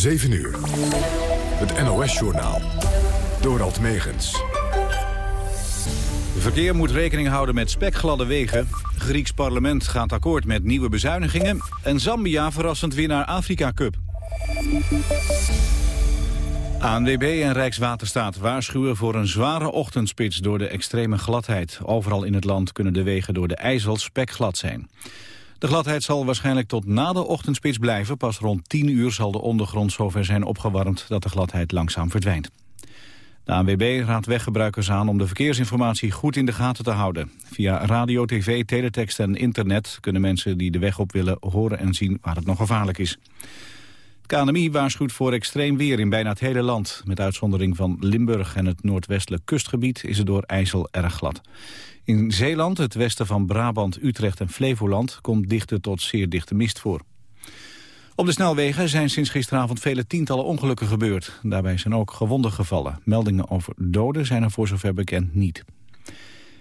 7 uur. Het NOS-journaal. Dorald Megens. Verkeer moet rekening houden met spekgladde wegen. Grieks parlement gaat akkoord met nieuwe bezuinigingen. En Zambia verrassend winnaar Afrika Cup. ANWB en Rijkswaterstaat waarschuwen voor een zware ochtendspits door de extreme gladheid. Overal in het land kunnen de wegen door de IJssel spekglad zijn. De gladheid zal waarschijnlijk tot na de ochtendspits blijven. Pas rond 10 uur zal de ondergrond zover zijn opgewarmd dat de gladheid langzaam verdwijnt. De ANWB raadt weggebruikers aan om de verkeersinformatie goed in de gaten te houden. Via radio, tv, teletext en internet kunnen mensen die de weg op willen horen en zien waar het nog gevaarlijk is. Het KNMI waarschuwt voor extreem weer in bijna het hele land. Met uitzondering van Limburg en het noordwestelijk kustgebied is het door IJssel erg glad. In Zeeland, het westen van Brabant, Utrecht en Flevoland... komt dichte tot zeer dichte mist voor. Op de snelwegen zijn sinds gisteravond vele tientallen ongelukken gebeurd. Daarbij zijn ook gewonden gevallen. Meldingen over doden zijn er voor zover bekend niet.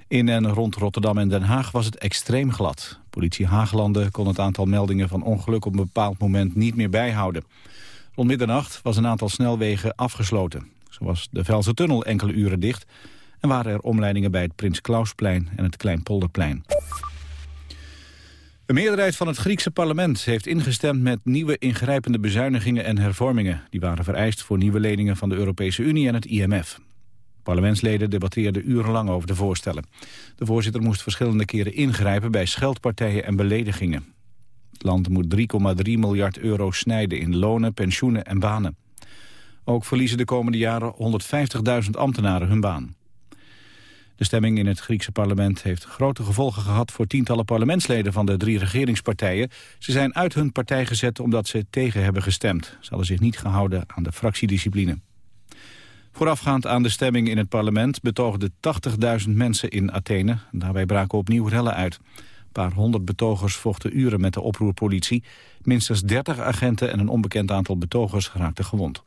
In en rond Rotterdam en Den Haag was het extreem glad. Politie Haaglanden kon het aantal meldingen van ongeluk op een bepaald moment niet meer bijhouden. Rond middernacht was een aantal snelwegen afgesloten. Zo was de Velse Tunnel enkele uren dicht en waren er omleidingen bij het Prins Klausplein en het Kleinpolderplein. Een meerderheid van het Griekse parlement heeft ingestemd met nieuwe ingrijpende bezuinigingen en hervormingen. Die waren vereist voor nieuwe leningen van de Europese Unie en het IMF. Parlementsleden debatteerden urenlang over de voorstellen. De voorzitter moest verschillende keren ingrijpen bij scheldpartijen en beledigingen. Het land moet 3,3 miljard euro snijden in lonen, pensioenen en banen. Ook verliezen de komende jaren 150.000 ambtenaren hun baan. De stemming in het Griekse parlement heeft grote gevolgen gehad voor tientallen parlementsleden van de drie regeringspartijen. Ze zijn uit hun partij gezet omdat ze tegen hebben gestemd. Ze hadden zich niet gehouden aan de fractiediscipline. Voorafgaand aan de stemming in het parlement betoogden 80.000 mensen in Athene. Daarbij braken opnieuw rellen uit. Een paar honderd betogers vochten uren met de oproerpolitie. Minstens 30 agenten en een onbekend aantal betogers raakten gewond.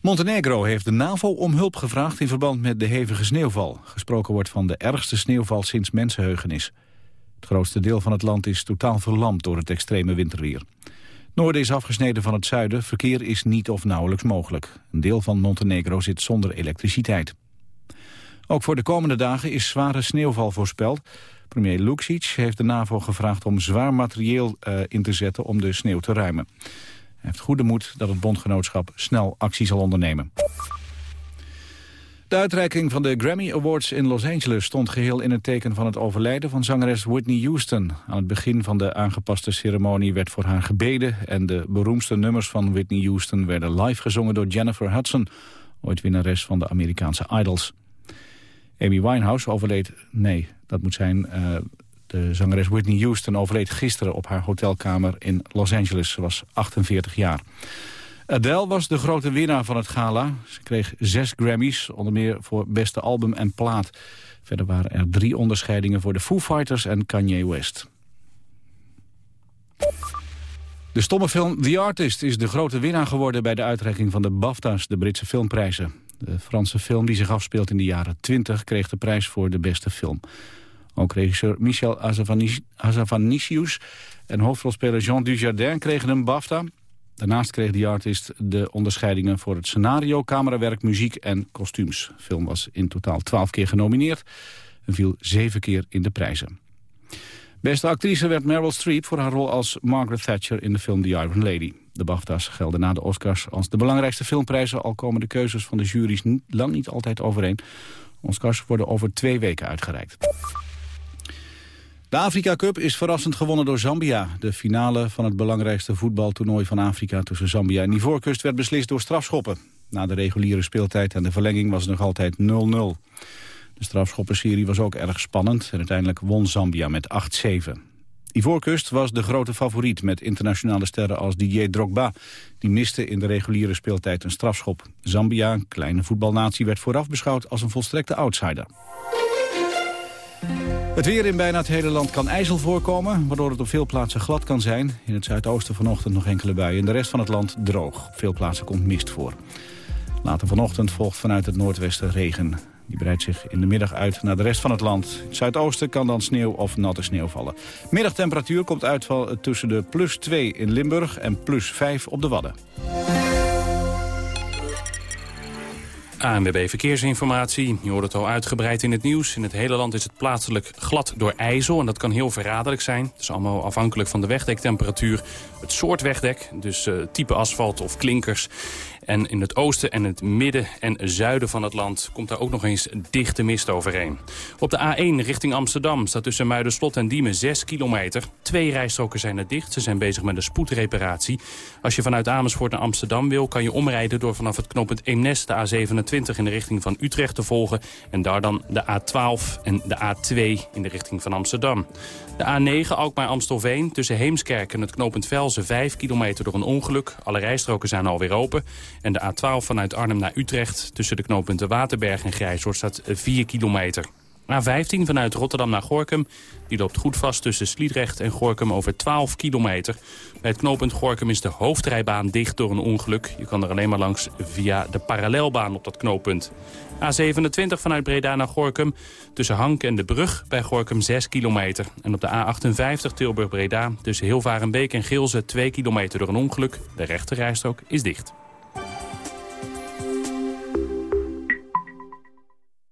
Montenegro heeft de NAVO om hulp gevraagd in verband met de hevige sneeuwval. Gesproken wordt van de ergste sneeuwval sinds mensenheugenis. Het grootste deel van het land is totaal verlamd door het extreme winterweer. Noorden is afgesneden van het zuiden, verkeer is niet of nauwelijks mogelijk. Een deel van Montenegro zit zonder elektriciteit. Ook voor de komende dagen is zware sneeuwval voorspeld. Premier Luksic heeft de NAVO gevraagd om zwaar materieel uh, in te zetten om de sneeuw te ruimen heeft goede moed dat het bondgenootschap snel actie zal ondernemen. De uitreiking van de Grammy Awards in Los Angeles stond geheel in het teken van het overlijden van zangeres Whitney Houston. Aan het begin van de aangepaste ceremonie werd voor haar gebeden en de beroemdste nummers van Whitney Houston werden live gezongen door Jennifer Hudson, ooit winnares van de Amerikaanse Idols. Amy Winehouse overleed, nee, dat moet zijn, uh, de zangeres Whitney Houston overleed gisteren op haar hotelkamer in Los Angeles. Ze was 48 jaar. Adele was de grote winnaar van het gala. Ze kreeg zes Grammys, onder meer voor beste album en plaat. Verder waren er drie onderscheidingen voor de Foo Fighters en Kanye West. De stomme film The Artist is de grote winnaar geworden... bij de uitreiking van de BAFTA's, de Britse filmprijzen. De Franse film die zich afspeelt in de jaren 20 kreeg de prijs voor de beste film. Ook regisseur Michel Azavanicius en hoofdrolspeler Jean Dujardin kregen een BAFTA. Daarnaast kreeg de artist de onderscheidingen voor het scenario, camerawerk, muziek en kostuums. De film was in totaal twaalf keer genomineerd en viel zeven keer in de prijzen. Beste actrice werd Meryl Streep voor haar rol als Margaret Thatcher in de film The Iron Lady. De BAFTA's gelden na de Oscars als de belangrijkste filmprijzen... al komen de keuzes van de jury's lang niet altijd overeen. Oscars worden over twee weken uitgereikt. De Afrika Cup is verrassend gewonnen door Zambia. De finale van het belangrijkste voetbaltoernooi van Afrika tussen Zambia en Ivoorkust werd beslist door strafschoppen. Na de reguliere speeltijd en de verlenging was het nog altijd 0-0. De strafschoppenserie was ook erg spannend en uiteindelijk won Zambia met 8-7. Ivoorkust was de grote favoriet met internationale sterren als Didier Drogba. Die miste in de reguliere speeltijd een strafschop. Zambia, een kleine voetbalnatie, werd vooraf beschouwd als een volstrekte outsider. Het weer in bijna het hele land kan ijzel voorkomen, waardoor het op veel plaatsen glad kan zijn. In het zuidoosten vanochtend nog enkele buien. In de rest van het land droog. Op veel plaatsen komt mist voor. Later vanochtend volgt vanuit het noordwesten regen. Die breidt zich in de middag uit naar de rest van het land. In het zuidoosten kan dan sneeuw of natte sneeuw vallen. Middagtemperatuur komt uit tussen de plus 2 in Limburg en plus 5 op de Wadden. ANWB Verkeersinformatie. Je hoort het al uitgebreid in het nieuws. In het hele land is het plaatselijk glad door ijzel. En dat kan heel verraderlijk zijn. Het is allemaal afhankelijk van de wegdektemperatuur. Het soort wegdek, dus uh, type asfalt of klinkers. En in het oosten en het midden en zuiden van het land komt daar ook nog eens dichte mist overheen. Op de A1 richting Amsterdam staat tussen Muiderslot en Diemen 6 kilometer. Twee rijstroken zijn er dicht. Ze zijn bezig met een spoedreparatie. Als je vanuit Amersfoort naar Amsterdam wil, kan je omrijden door vanaf het knooppunt Eemnes de A27 in de richting van Utrecht te volgen. En daar dan de A12 en de A2 in de richting van Amsterdam. De A9 Alkmaar-Amstelveen tussen Heemskerk en het knooppunt Velzen 5 kilometer door een ongeluk. Alle rijstroken zijn alweer open. En de A12 vanuit Arnhem naar Utrecht tussen de knooppunten Waterberg en Grijshoort staat 4 kilometer. A15 vanuit Rotterdam naar Gorkum. Die loopt goed vast tussen Sliedrecht en Gorkum over 12 kilometer. Bij het knooppunt Gorkum is de hoofdrijbaan dicht door een ongeluk. Je kan er alleen maar langs via de parallelbaan op dat knooppunt. A27 vanuit Breda naar Gorkum. Tussen Hank en de Brug bij Gorkum 6 kilometer. En op de A58 Tilburg-Breda tussen Hilvarenbeek en Gilze 2 kilometer door een ongeluk. De rechterrijstrook is dicht.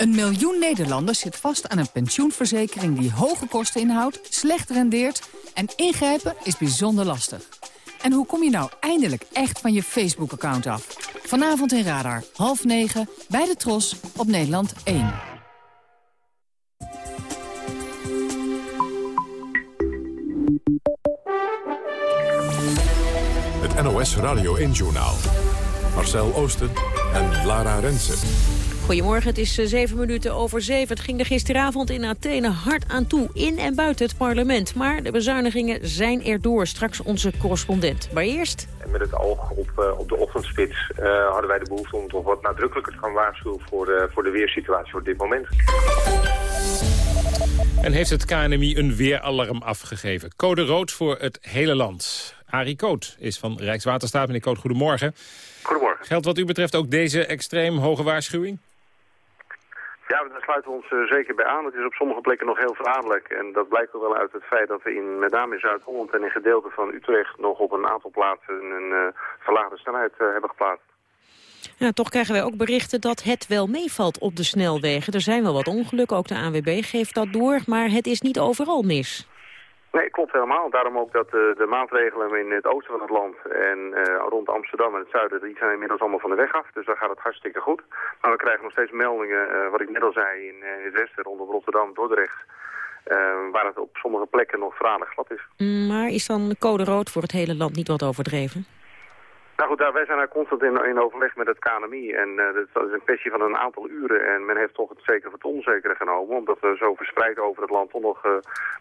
Een miljoen Nederlanders zit vast aan een pensioenverzekering die hoge kosten inhoudt, slecht rendeert en ingrijpen is bijzonder lastig. En hoe kom je nou eindelijk echt van je Facebook-account af? Vanavond in Radar, half negen, bij de Tros, op Nederland 1. Het NOS Radio 1-journaal. Marcel Oosten en Lara Rensen. Goedemorgen, het is eh, zeven minuten over zeven. Het ging er gisteravond in Athene hard aan toe, in en buiten het parlement. Maar de bezuinigingen zijn erdoor. Straks onze correspondent. Maar eerst... En met het oog op, uh, op de ochtendspits uh, hadden wij de behoefte om toch wat nadrukkelijker te gaan waarschuwen voor de, voor de weersituatie op dit moment. En heeft het KNMI een weeralarm afgegeven. Code rood voor het hele land. Arie Koot is van Rijkswaterstaat. Meneer Koot, goedemorgen. Goedemorgen. Geldt wat u betreft ook deze extreem hoge waarschuwing? Ja, daar sluiten we ons uh, zeker bij aan. Het is op sommige plekken nog heel verraderlijk. En dat blijkt ook wel uit het feit dat we in, met name in Zuid-Holland en in gedeelten van Utrecht nog op een aantal plaatsen een uh, verlaagde snelheid uh, hebben geplaatst. Ja, toch krijgen wij ook berichten dat het wel meevalt op de snelwegen. Er zijn wel wat ongelukken, ook de ANWB geeft dat door, maar het is niet overal mis. Nee, klopt helemaal. Daarom ook dat uh, de maatregelen in het oosten van het land en uh, rond Amsterdam en het zuiden, die zijn inmiddels allemaal van de weg af. Dus daar gaat het hartstikke goed. Maar we krijgen nog steeds meldingen, uh, wat ik net al zei, in, het westen rondom Rotterdam, Dordrecht. waar het op sommige plekken nog verraderlijk glad is. Maar is dan code rood voor het hele land niet wat overdreven? Nou goed, wij zijn daar constant in, in overleg met het KNMI. En uh, dat is een kwestie van een aantal uren. En men heeft toch het zeker voor het onzekere genomen. Omdat we zo verspreid over het land toch nog uh,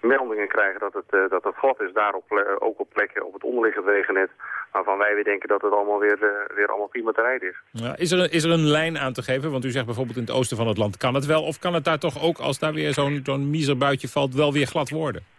meldingen krijgen dat het, uh, dat het glad is. Daar op, ook op plekken op het onderliggend wegennet. Waarvan wij weer denken dat het allemaal weer, weer allemaal prima te rijden is. Ja, is, er, is er een lijn aan te geven? Want u zegt bijvoorbeeld in het oosten van het land kan het wel. Of kan het daar toch ook, als daar weer zo'n zo'n miserbuitje valt, wel weer glad worden?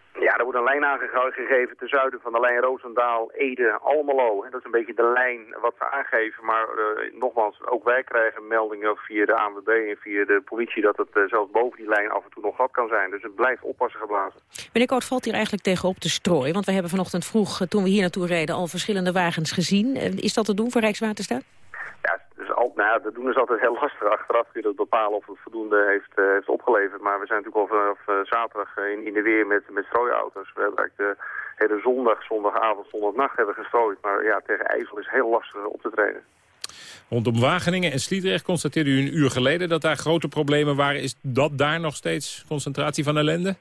Wordt een lijn aangegeven ten zuiden van de lijn Roosendaal, Ede, Almelo. Dat is een beetje de lijn wat we aangeven. Maar uh, nogmaals, ook wij krijgen meldingen via de ANWB en via de politie... dat het uh, zelfs boven die lijn af en toe nog glad kan zijn. Dus het blijft oppassen geblazen. Meneer Koot, valt hier eigenlijk tegenop te strooien? Want we hebben vanochtend vroeg, toen we hier naartoe reden, al verschillende wagens gezien. Is dat te doen voor Rijkswaterstaat? Ja, nou, dat doen is altijd heel lastig. Achteraf kun je dat bepalen of het voldoende heeft, uh, heeft opgeleverd. Maar we zijn natuurlijk al vanaf uh, zaterdag in, in de weer met, met strooiauto's. We hebben eigenlijk de hele zondag, zondagavond, zondagnacht hebben gestrooid. Maar ja, tegen IJssel is heel lastig op te treden. Rondom Wageningen en Sliedrecht constateerde u een uur geleden dat daar grote problemen waren. Is dat daar nog steeds concentratie van ellende?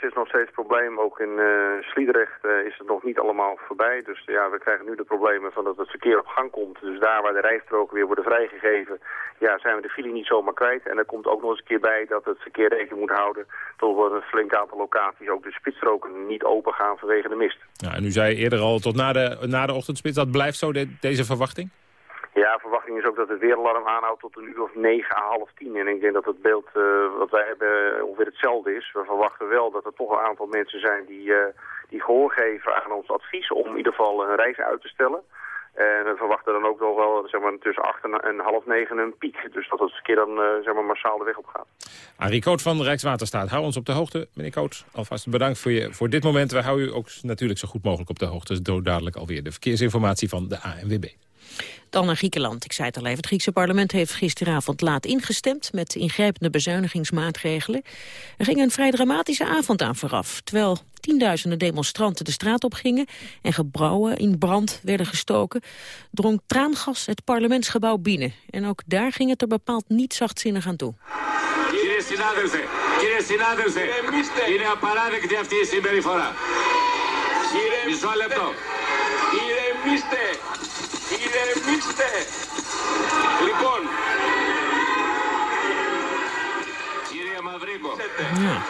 Het is nog steeds een probleem. Ook in uh, Sliedrecht uh, is het nog niet allemaal voorbij. Dus ja, we krijgen nu de problemen van dat het verkeer op gang komt. Dus daar waar de rijstroken weer worden vrijgegeven, ja, zijn we de file niet zomaar kwijt. En er komt ook nog eens een keer bij dat het verkeer rekening moet houden... tot op een flink aantal locaties ook de spitsstroken niet open gaan vanwege de mist. Ja, en u zei eerder al tot na de, na de ochtendspits, dat blijft zo deze verwachting? Ja, verwachting is ook dat het weeralarm aanhoudt tot een uur of negen à half tien. En ik denk dat het beeld uh, wat wij hebben ongeveer hetzelfde is. We verwachten wel dat er toch een aantal mensen zijn die, uh, die gehoor geven aan ons advies om in ieder geval een reis uit te stellen. En we verwachten dan ook nog wel zeg maar, tussen acht en, half negen een piek. Dus dat het verkeer dan uh, zeg maar, massaal de weg op gaat. Arie Koot van Rijkswaterstaat, hou ons op de hoogte. Meneer Koot, alvast bedankt voor, je, voor dit moment. We houden u ook natuurlijk zo goed mogelijk op de hoogte. Door dadelijk alweer de verkeersinformatie van de ANWB. Dan naar Griekenland. Ik zei het al even. Het Griekse parlement heeft gisteravond laat ingestemd... met ingrijpende bezuinigingsmaatregelen. Er ging een vrij dramatische avond aan vooraf. Terwijl tienduizenden demonstranten de straat op gingen... en gebrouwen in brand werden gestoken... drong traangas het parlementsgebouw binnen. En ook daar ging het er bepaald niet zachtzinnig aan toe. Κύριε συνάδελφε, κύριε συνάδελφε, είναι απαράδεκτη αυτή η συμπεριφορά. Μισό λεπτό. Ηρεμήστε. Ηρεμήστε. Λοιπόν. Κυρία Μαυρίκο. Ja.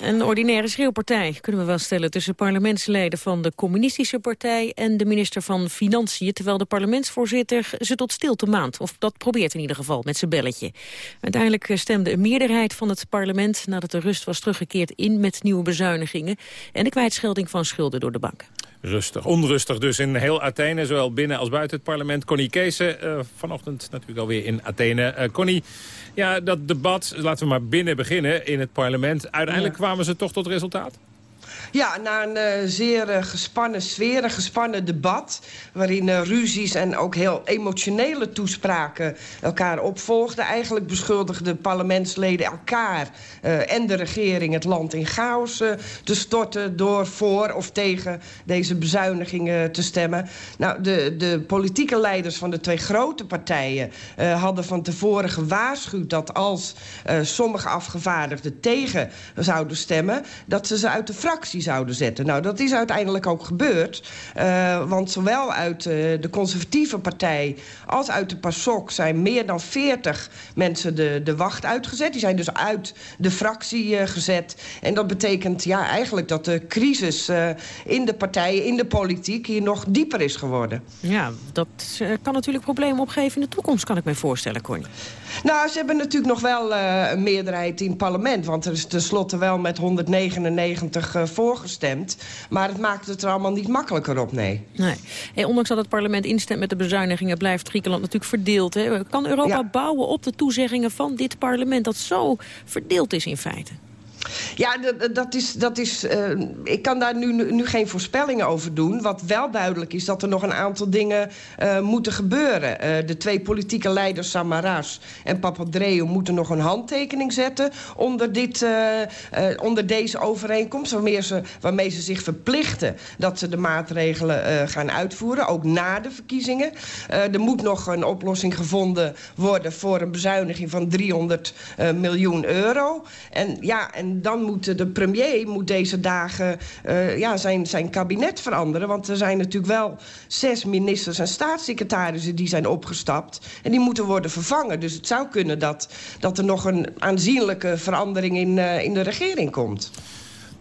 Een ordinaire schreeuwpartij, kunnen we wel stellen... tussen parlementsleden van de communistische partij... en de minister van Financiën... terwijl de parlementsvoorzitter ze tot stilte maand. Of dat probeert in ieder geval, met zijn belletje. Uiteindelijk stemde een meerderheid van het parlement... nadat de rust was teruggekeerd in met nieuwe bezuinigingen... en de kwijtschelding van schulden door de banken. Rustig, onrustig dus in heel Athene, zowel binnen als buiten het parlement. Connie Kees, uh, vanochtend natuurlijk alweer in Athene. Uh, Connie, ja, dat debat, laten we maar binnen beginnen in het parlement. Uiteindelijk kwamen ze toch tot resultaat? Ja, na een uh, zeer uh, gespannen sfeer, een gespannen debat... waarin uh, ruzies en ook heel emotionele toespraken elkaar opvolgden. Eigenlijk beschuldigden parlementsleden elkaar en de regering het land in chaos te storten... door voor of tegen deze bezuinigingen te stemmen. Nou, de, de politieke leiders van de twee grote partijen hadden van tevoren gewaarschuwd... dat als sommige afgevaardigden tegen zouden stemmen... dat ze ze uit de fractie zouden zetten. Nou, dat is uiteindelijk ook gebeurd. Uh, want zowel uit uh, de conservatieve partij als uit de PASOK... zijn meer dan 40 mensen de, de wacht uitgezet. Die zijn dus uit de fractie uh, gezet. En dat betekent ja, eigenlijk dat de crisis in de partijen, in de politiek... hier nog dieper is geworden. Ja, dat kan natuurlijk problemen opgeven in de toekomst, kan ik me voorstellen, Connie. Nou, ze hebben natuurlijk nog wel een meerderheid in het parlement. Want er is tenslotte wel met 199 voor voorgestemd. Maar het maakt het er allemaal niet makkelijker op, nee. nee. Hey, ondanks dat het parlement instemt met de bezuinigingen... blijft Griekenland natuurlijk verdeeld. Hè? Kan Europa bouwen op de toezeggingen van dit parlement... dat zo verdeeld is in feite? Ja, dat is... Dat is uh, ik kan daar nu, nu geen voorspellingen over doen. Wat wel duidelijk is dat er nog een aantal dingen uh, moeten gebeuren. Uh, de twee politieke leiders, Samaras en Papadreou... moeten nog een handtekening zetten onder, dit, onder deze overeenkomst... Waarmee ze, waarmee ze zich verplichten dat ze de maatregelen gaan uitvoeren. Ook na de verkiezingen. er moet nog een oplossing gevonden worden... voor een bezuiniging van 300 miljoen euro. En ja... En dan moet de premier moet deze dagen uh, ja, zijn, zijn kabinet veranderen. Want er zijn natuurlijk wel zes ministers en staatssecretarissen die zijn opgestapt. En die moeten worden vervangen. Dus het zou kunnen dat, dat er nog een aanzienlijke verandering in, uh, in de regering komt.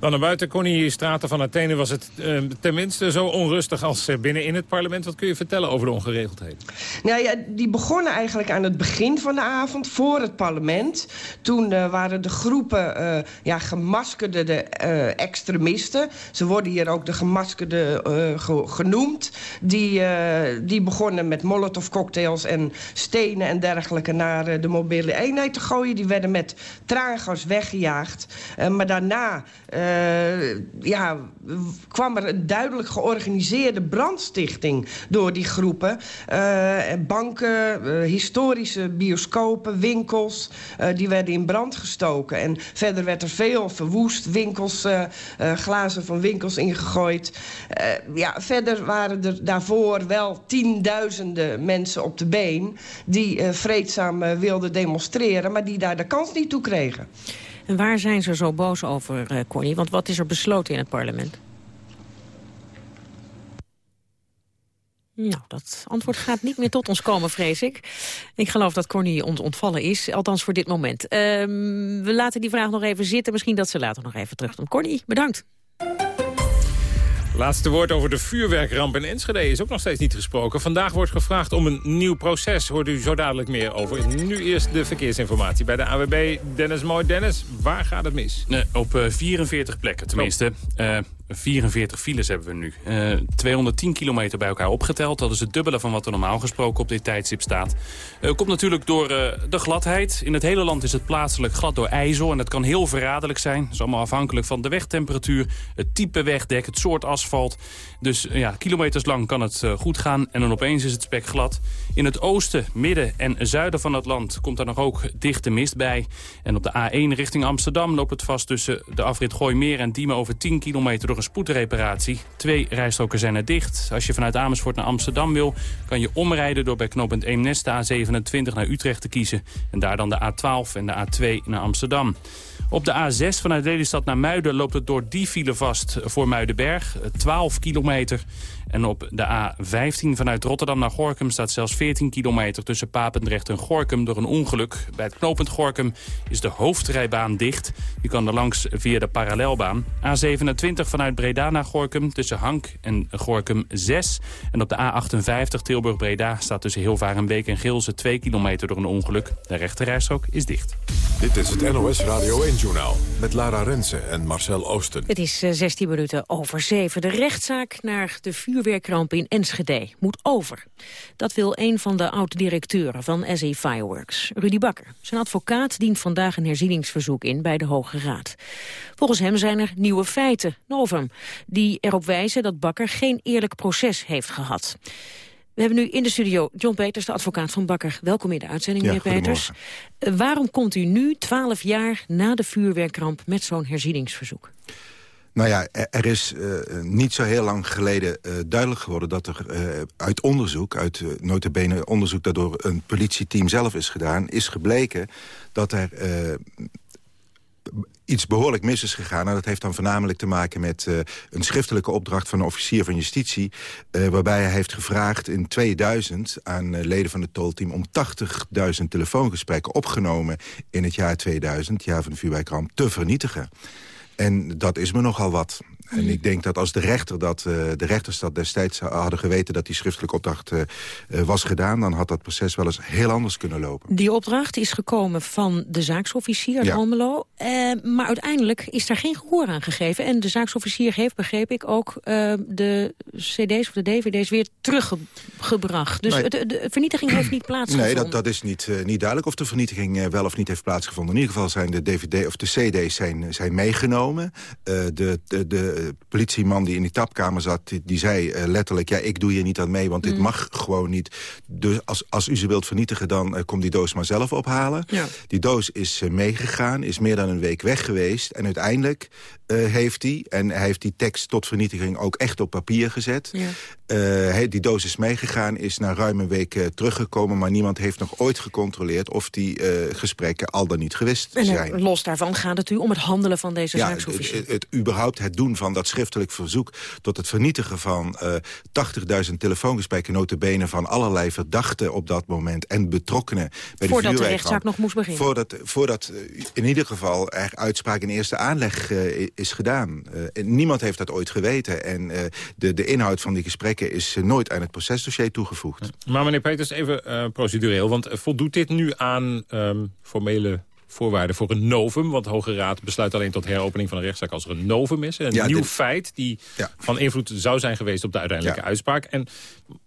Dan naar buiten, Connie Straten van Athene, was het uh, tenminste zo onrustig als uh, binnen in het parlement. Wat kun je vertellen over de ongeregeldheden? Nou ja, die begonnen eigenlijk aan het begin van de avond, voor het parlement. Toen uh, waren de groepen ja, gemaskerde de, extremisten. Ze worden hier ook de gemaskerde ge genoemd. Die, die begonnen met molotovcocktails en stenen en dergelijke naar de mobiele eenheid te gooien. Die werden met traangas weggejaagd. maar daarna uh, ja, kwam er een duidelijk georganiseerde brandstichting door die groepen. Uh, banken, uh, historische bioscopen, winkels, die werden in brand gestoken. En verder werd er veel verwoest, winkels, glazen van winkels ingegooid. ja, verder waren er daarvoor wel tienduizenden mensen op de been... die vreedzaam wilden demonstreren, maar die daar de kans niet toe kregen. En waar zijn ze zo boos over, uh, Connie? Want wat is er besloten in het parlement? Nou, dat antwoord gaat niet meer tot ons komen, vrees ik. Ik geloof dat Corny ons ontvallen is, althans voor dit moment. Ehm, we laten die vraag nog even zitten. Misschien dat ze later nog even terugkomt. Corny, bedankt. Laatste woord over de vuurwerkramp in Enschede is ook nog steeds niet gesproken. Vandaag wordt gevraagd om een nieuw proces. Hoort u zo dadelijk meer over. Nu eerst de verkeersinformatie bij de AWB. Dennis Mooi. Dennis, waar gaat het mis? Nee, op 44 eh, plekken tenminste. Uh, 44 files hebben we nu. 210 eh, kilometer bij elkaar opgeteld. Dat is het dubbele van wat er normaal gesproken op dit tijdstip staat. Uh, komt natuurlijk door uh, de gladheid. In het hele land is het plaatselijk glad door ijzel. En dat kan heel verraderlijk zijn. Dat is allemaal afhankelijk van de wegtemperatuur, het type wegdek, het soort asfalt. Dus ja, kilometers lang kan het goed gaan. En dan opeens is het spek glad. In het oosten, midden en zuiden van het land komt er nog ook dichte mist bij. En op de A1 richting Amsterdam loopt het vast tussen de afrit Gooimeer en Diemen over 10 kilometer door spoedreparatie. Twee rijstroken zijn er dicht. Als je vanuit Amersfoort naar Amsterdam wil, kan je omrijden door bij knooppunt Eemnes de A27 naar Utrecht te kiezen. En daar dan de A12 en de A2 naar Amsterdam. Op de A6 vanuit Lelystad naar Muiden loopt het door die file vast voor Muidenberg. 12 kilometer. En op de A15 vanuit Rotterdam naar Gorkum staat zelfs 14 kilometer... tussen Papendrecht en Gorkum door een ongeluk. Bij het knooppunt Gorkum is de hoofdrijbaan dicht. Je kan er langs via de parallelbaan. A27 vanuit Breda naar Gorkum tussen Hank en Gorkum 6. En op de A58 Tilburg-Breda staat tussen Hilvarenbeek en Gilze 2 kilometer door een ongeluk. De rechterrijstrook is dicht. Dit is het NOS Radio 1-journaal met Lara Rensen en Marcel Oosten. Het is 16 eh, minuten over 7. De rechtszaak naar de vuurwerkramp in Enschede moet over. Dat wil een van de oud-directeuren van SE Fireworks, Rudy Bakker. Zijn advocaat dient vandaag een herzieningsverzoek in bij de Hoge Raad. Volgens hem zijn er nieuwe feiten, novum, die erop wijzen dat Bakker geen eerlijk proces heeft gehad. We hebben nu in de studio John Peters, de advocaat van Bakker. Welkom in de uitzending, meneer Peters. Uh, waarom komt u nu, twaalf jaar na de vuurwerkramp... met zo'n herzieningsverzoek? Nou ja, er is uh, niet zo heel lang geleden uh, duidelijk geworden... dat er uh, uit onderzoek, uit notabene onderzoek... dat door een politieteam zelf is gedaan... is gebleken dat er iets behoorlijk mis is gegaan. En dat heeft dan voornamelijk te maken met uh, een schriftelijke opdracht... van een officier van justitie... Uh, waarbij hij heeft gevraagd in 2000 aan uh, leden van het tolteam... om 80.000 telefoongesprekken opgenomen in het jaar 2000... het jaar van de vuurwerkramp, te vernietigen. En dat is me nogal wat. En ik denk dat als de, rechter dat, uh, de rechters dat destijds hadden geweten... dat die schriftelijke opdracht uh, was gedaan... dan had dat proces wel eens heel anders kunnen lopen. Die opdracht is gekomen van de zaaksofficier uit ja. Almelo. maar uiteindelijk is daar geen gehoor aan gegeven. En de zaaksofficier heeft, begreep ik, ook de cd's of de dvd's weer teruggebracht. Dus nee. de, de, vernietiging heeft niet plaatsgevonden. Nee, dat, dat is niet, niet duidelijk of de vernietiging wel of niet heeft plaatsgevonden. In ieder geval zijn de dvd of de cd's zijn, zijn meegenomen. de, de, de politieman die in die tapkamer zat... die, die zei uh, letterlijk, ja, ik doe hier niet aan mee... want dit mm. mag gewoon niet. Dus als, als u ze wilt vernietigen, dan uh, kom die doos maar zelf ophalen. Ja. Die doos is meegegaan, is meer dan een week weg geweest... en uiteindelijk heeft hij, en hij heeft die tekst tot vernietiging... ook echt op papier gezet. Ja. He, die doos is meegegaan, is na ruim een week teruggekomen... maar niemand heeft nog ooit gecontroleerd... of die gesprekken al dan niet gewist en, zijn. Los daarvan gaat het u om het handelen van deze ja? Het, het, het, überhaupt het doen van dat schriftelijk verzoek... tot het vernietigen van uh, 80.000 telefoongesprekken... notabene van allerlei verdachten op dat moment en betrokkenen... bij voordat de, de rechtszaak nog moest beginnen? Voordat, voordat uh, in ieder geval er uitspraak in eerste aanleg uh, is gedaan. Uh, niemand heeft dat ooit geweten. En de, de inhoud van die gesprekken is nooit aan het procesdossier toegevoegd. Maar meneer Peters, even procedureel. Want voldoet dit nu aan um, formele voorwaarden voor een novum. Want de Hoge Raad besluit alleen tot heropening van een rechtszaak als er een novum is. Een ja, nieuw dit... feit die ja. van invloed zou zijn geweest op de uiteindelijke ja. uitspraak. En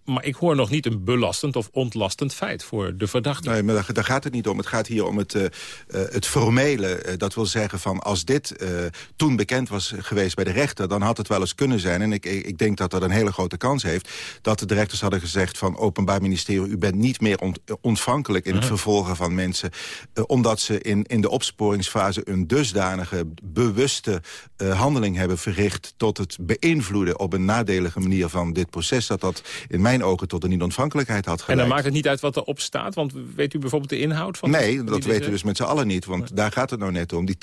maar ik hoor nog niet een belastend of ontlastend feit voor de verdachte. Nee, maar daar, gaat het niet om. Het gaat hier om het, uh, het formele. Uh, dat wil zeggen van als dit uh, toen bekend was geweest bij de rechter... dan had het wel eens kunnen zijn. En ik, ik denk dat dat een hele grote kans heeft... dat de rechters hadden gezegd van Openbaar Ministerie... u bent niet meer ont ontvankelijk in het vervolgen van mensen... omdat ze in in, de opsporingsfase een dusdanige bewuste handeling hebben verricht... tot het beïnvloeden op een nadelige manier van dit proces... dat dat in mijn ogen tot een niet-ontvankelijkheid had geleid. En dan maakt het niet uit wat erop staat? Want weet u bijvoorbeeld de inhoud van... Nee, dat weten we dus met z'n allen niet. Want daar gaat het nou net om. Die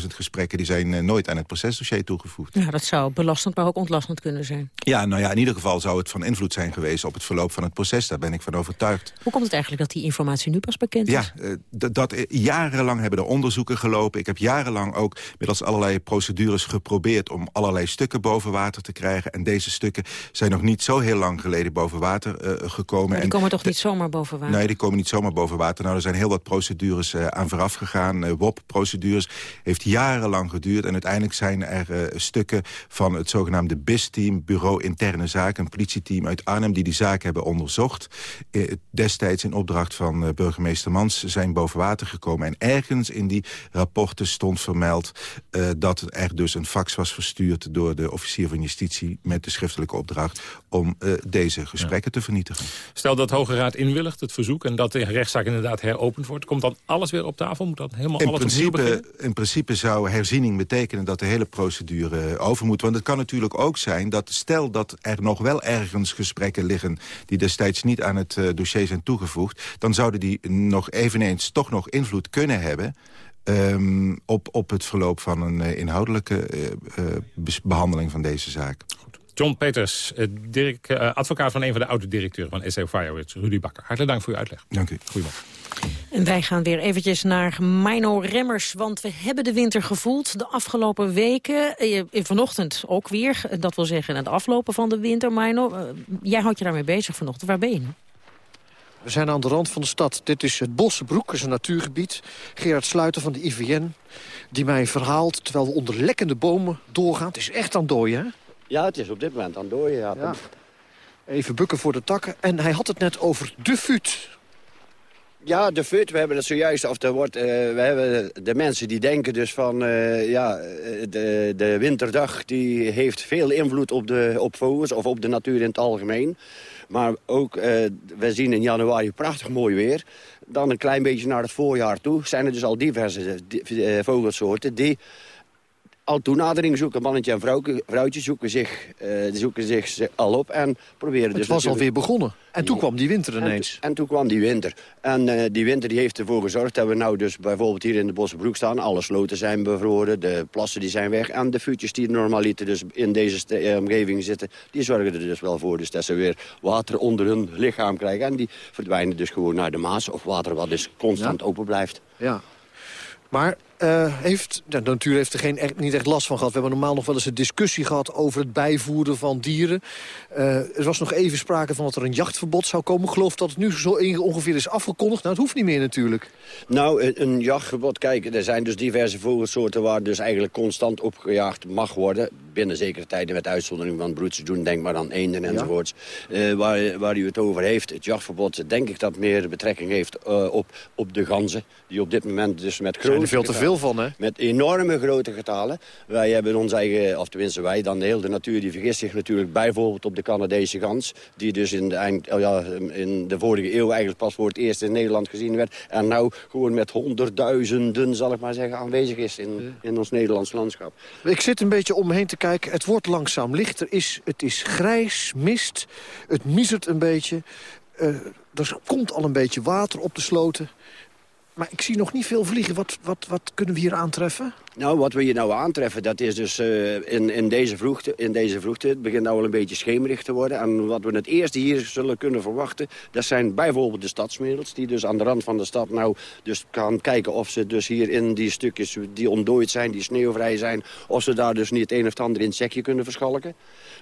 80.000 gesprekken die zijn uh, nooit aan het procesdossier toegevoegd. Ja, dat zou belastend, maar ook ontlastend kunnen zijn. Ja, nou ja, in ieder geval zou het van invloed zijn geweest... op het verloop van het proces. Daar ben ik van overtuigd. Hoe komt het eigenlijk dat die informatie nu pas bekend is? Ja, uh, dat jarenlang hebben er onderzoeken gelopen. Ik heb jarenlang ook middels allerlei procedures geprobeerd... om allerlei stukken boven water te krijgen. En deze stukken zijn nog niet zo heel lang geleden boven water uh, gekomen. Maar die komen toch niet zomaar boven water? Nee, die komen niet zomaar boven water. Nou, er zijn heel wat procedures uh, aan vooraf gegaan. Uh, WOP-procedures heeft jarenlang geduurd. En uiteindelijk zijn er stukken van het zogenaamde BIS-team... Bureau Interne Zaken, een politieteam uit Arnhem... die die zaak hebben onderzocht. destijds in opdracht van burgemeester Mans zijn boven water gekomen. En ergens in die rapporten stond vermeld... dat er dus een fax was verstuurd door de officier van justitie... met de schriftelijke opdracht om uh, deze gesprekken te vernietigen. Stel dat de Hoge Raad inwilligt, het verzoek... en dat de rechtszaak inderdaad heropend wordt. Komt dan alles weer op tafel? Moet dat helemaal in alles principe, In principe zou herziening betekenen dat de hele procedure over moet. Want het kan natuurlijk ook zijn dat stel dat er nog wel ergens gesprekken liggen... die destijds niet aan het uh, dossier zijn toegevoegd... dan zouden die nog eveneens toch nog invloed kunnen hebben... Um, op, op het verloop van een uh, inhoudelijke uh, uh, behandeling van deze zaak. John Peters, direct, advocaat van een van de oude-directeuren van SEO Firewitz, Rudy Bakker. Hartelijk dank voor uw uitleg. Dank u. Goedemorgen. En wij gaan weer eventjes naar Mino Remmers, want we hebben de winter gevoeld de afgelopen weken. Vanochtend ook weer, dat wil zeggen het aflopen van de winter. Mino, jij houdt je daarmee bezig vanochtend. Waar ben je? We zijn aan de rand van de stad. Dit is het Bossenbroek, is een natuurgebied. Gerard Sluiter van de IVN, die mij verhaalt... terwijl we onder lekkende bomen doorgaan. Het is echt aan dooien, hè? Ja, het is op dit moment aan dooien, ja. ja. Even bukken voor de takken. En hij had het net over de fut. Ja, de fut, we hebben het zojuist, of er wordt, uh, we hebben de mensen die denken dus van, uh, ja, de, de winterdag die heeft veel invloed op, de, op vogels of op de natuur in het algemeen. Maar ook, uh, we zien in januari prachtig mooi weer. Dan een klein beetje naar het voorjaar toe zijn er dus al diverse vogelsoorten die al toenadering zoeken. Mannetje en vrouwtje, vrouwtje zoeken, zich, uh, zoeken zich al op en proberen het dus... Het was alweer begonnen. En toen kwam die winter ineens. En, en toen kwam die winter. En uh, die winter die heeft ervoor gezorgd dat we nou dus bijvoorbeeld hier in de Bossenbroek staan. Alle sloten zijn bevroren, de plassen die zijn weg. En de vuurtjes die normaliter dus in deze uh, omgeving zitten... die zorgen er dus wel voor dus dat ze weer water onder hun lichaam krijgen. En die verdwijnen dus gewoon naar de Maas. Of water wat dus constant ja. open blijft. Ja. Maar uh, heeft, de natuur heeft er geen, echt, niet echt last van gehad. We hebben normaal nog wel eens een discussie gehad over het bijvoeren van dieren. Uh, er was nog even sprake van dat er een jachtverbod zou komen. Ik geloof dat het nu zo ongeveer is afgekondigd. Nou, het hoeft niet meer natuurlijk. Nou, een, een jachtverbod, kijk, er zijn dus diverse vogelsoorten... waar dus eigenlijk constant opgejaagd mag worden. Binnen zekere tijden met uitzondering van broedseizoen. Denk maar aan eenden enzovoorts. Ja. Uh, waar, waar u het over heeft, het jachtverbod... denk ik dat meer betrekking heeft op, op de ganzen. Die op dit moment dus met grote... Veel van, hè? Met enorme grote getalen. Wij hebben ons eigen, of tenminste wij, dan de hele natuur... die vergist zich natuurlijk bijvoorbeeld op de Canadese gans... die dus in de, eind, ja, in de vorige eeuw eigenlijk pas voor het eerst in Nederland gezien werd... en nou gewoon met honderdduizenden, zal ik maar zeggen, aanwezig is in, in ons Nederlands landschap. Ik zit een beetje om me heen te kijken. Het wordt langzaam lichter. Is, het is grijs, mist. Het miezert een beetje. Uh, er komt al een beetje water op de sloten. Maar ik zie nog niet veel vliegen. Wat, wat, wat kunnen we hier aantreffen? Nou, wat we hier nou aantreffen, dat is dus uh, in, in, deze vroegte, in deze vroegte. Het begint nou wel een beetje schemerig te worden. En wat we het eerste hier zullen kunnen verwachten... dat zijn bijvoorbeeld de stadsmerels... die dus aan de rand van de stad nou dus gaan kijken... of ze dus hier in die stukjes die ontdooid zijn, die sneeuwvrij zijn... of ze daar dus niet het een of het ander insectje kunnen verschalken.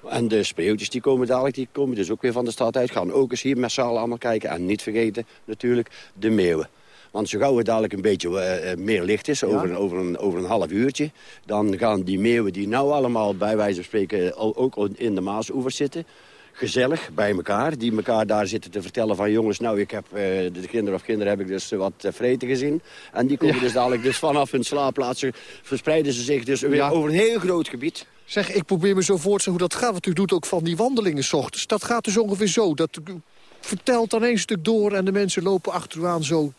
En de spreeuwtjes die komen dadelijk, die komen dus ook weer van de stad uit. Gaan ook eens hier massaal allemaal kijken. En niet vergeten natuurlijk de meeuwen. Want zo gauw het dadelijk een beetje uh, meer licht is, over, ja. over, een, over een half uurtje... dan gaan die meeuwen die nou allemaal bij wijze van spreken ook in de Maasoevers zitten... gezellig bij elkaar, die elkaar daar zitten te vertellen van... jongens, nou, ik heb uh, de kinderen of kinderen heb ik dus wat uh, vreten gezien. En die komen ja. dus dadelijk dus vanaf hun slaapplaatsen... verspreiden ze zich dus weer ja. over een heel groot gebied... Zeg, ik probeer me zo voor te stellen hoe dat gaat. Want u doet ook van die wandelingen s ochtends. Dat gaat dus ongeveer zo. Dat vertelt dan één stuk door en de mensen lopen achter u aan zo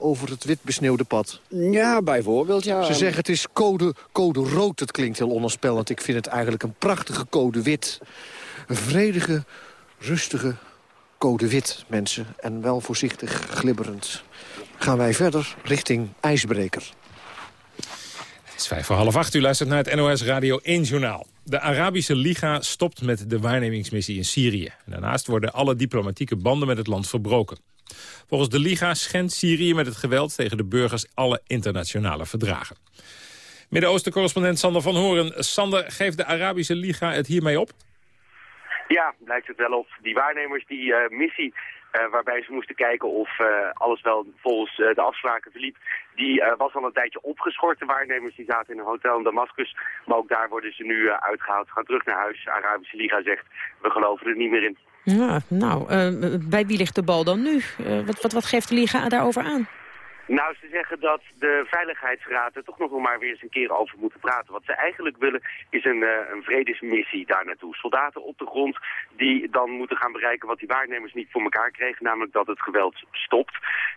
over het wit besneeuwde pad? Ja, bijvoorbeeld, ja. Ze zeggen het is code, code rood. Dat klinkt heel ononspellend. Ik vind het eigenlijk een prachtige code wit. Een vredige, rustige code wit, mensen. En wel voorzichtig glibberend. Gaan wij verder richting IJsbreker. Het is vijf voor half acht. U luistert naar het NOS Radio 1 Journaal. De Arabische Liga stopt met de waarnemingsmissie in Syrië. Daarnaast worden alle diplomatieke banden met het land verbroken. Volgens de Liga schendt Syrië met het geweld tegen de burgers alle internationale verdragen. Midden-Oosten-correspondent Sander van Horen. Sander, geeft de Arabische Liga het hiermee op? Ja, lijkt het wel op. Die waarnemers, die uh, missie uh, waarbij ze moesten kijken of uh, alles wel volgens de afspraken verliep, die was al een tijdje opgeschort. De waarnemers die zaten in een hotel in Damascus, maar ook daar worden ze nu uitgehaald. Gaan terug naar huis. De Arabische Liga zegt, we geloven er niet meer in. Ja, nou, bij wie ligt de bal dan nu? wat, wat, wat geeft de Liga daarover aan? Nou, ze zeggen dat de Veiligheidsraad er toch nog maar weer eens een keer over moeten praten. Wat ze eigenlijk willen is een, uh, een vredesmissie daar naartoe. Soldaten op de grond die dan moeten gaan bereiken wat die waarnemers niet voor elkaar kregen. Namelijk dat het geweld stopt.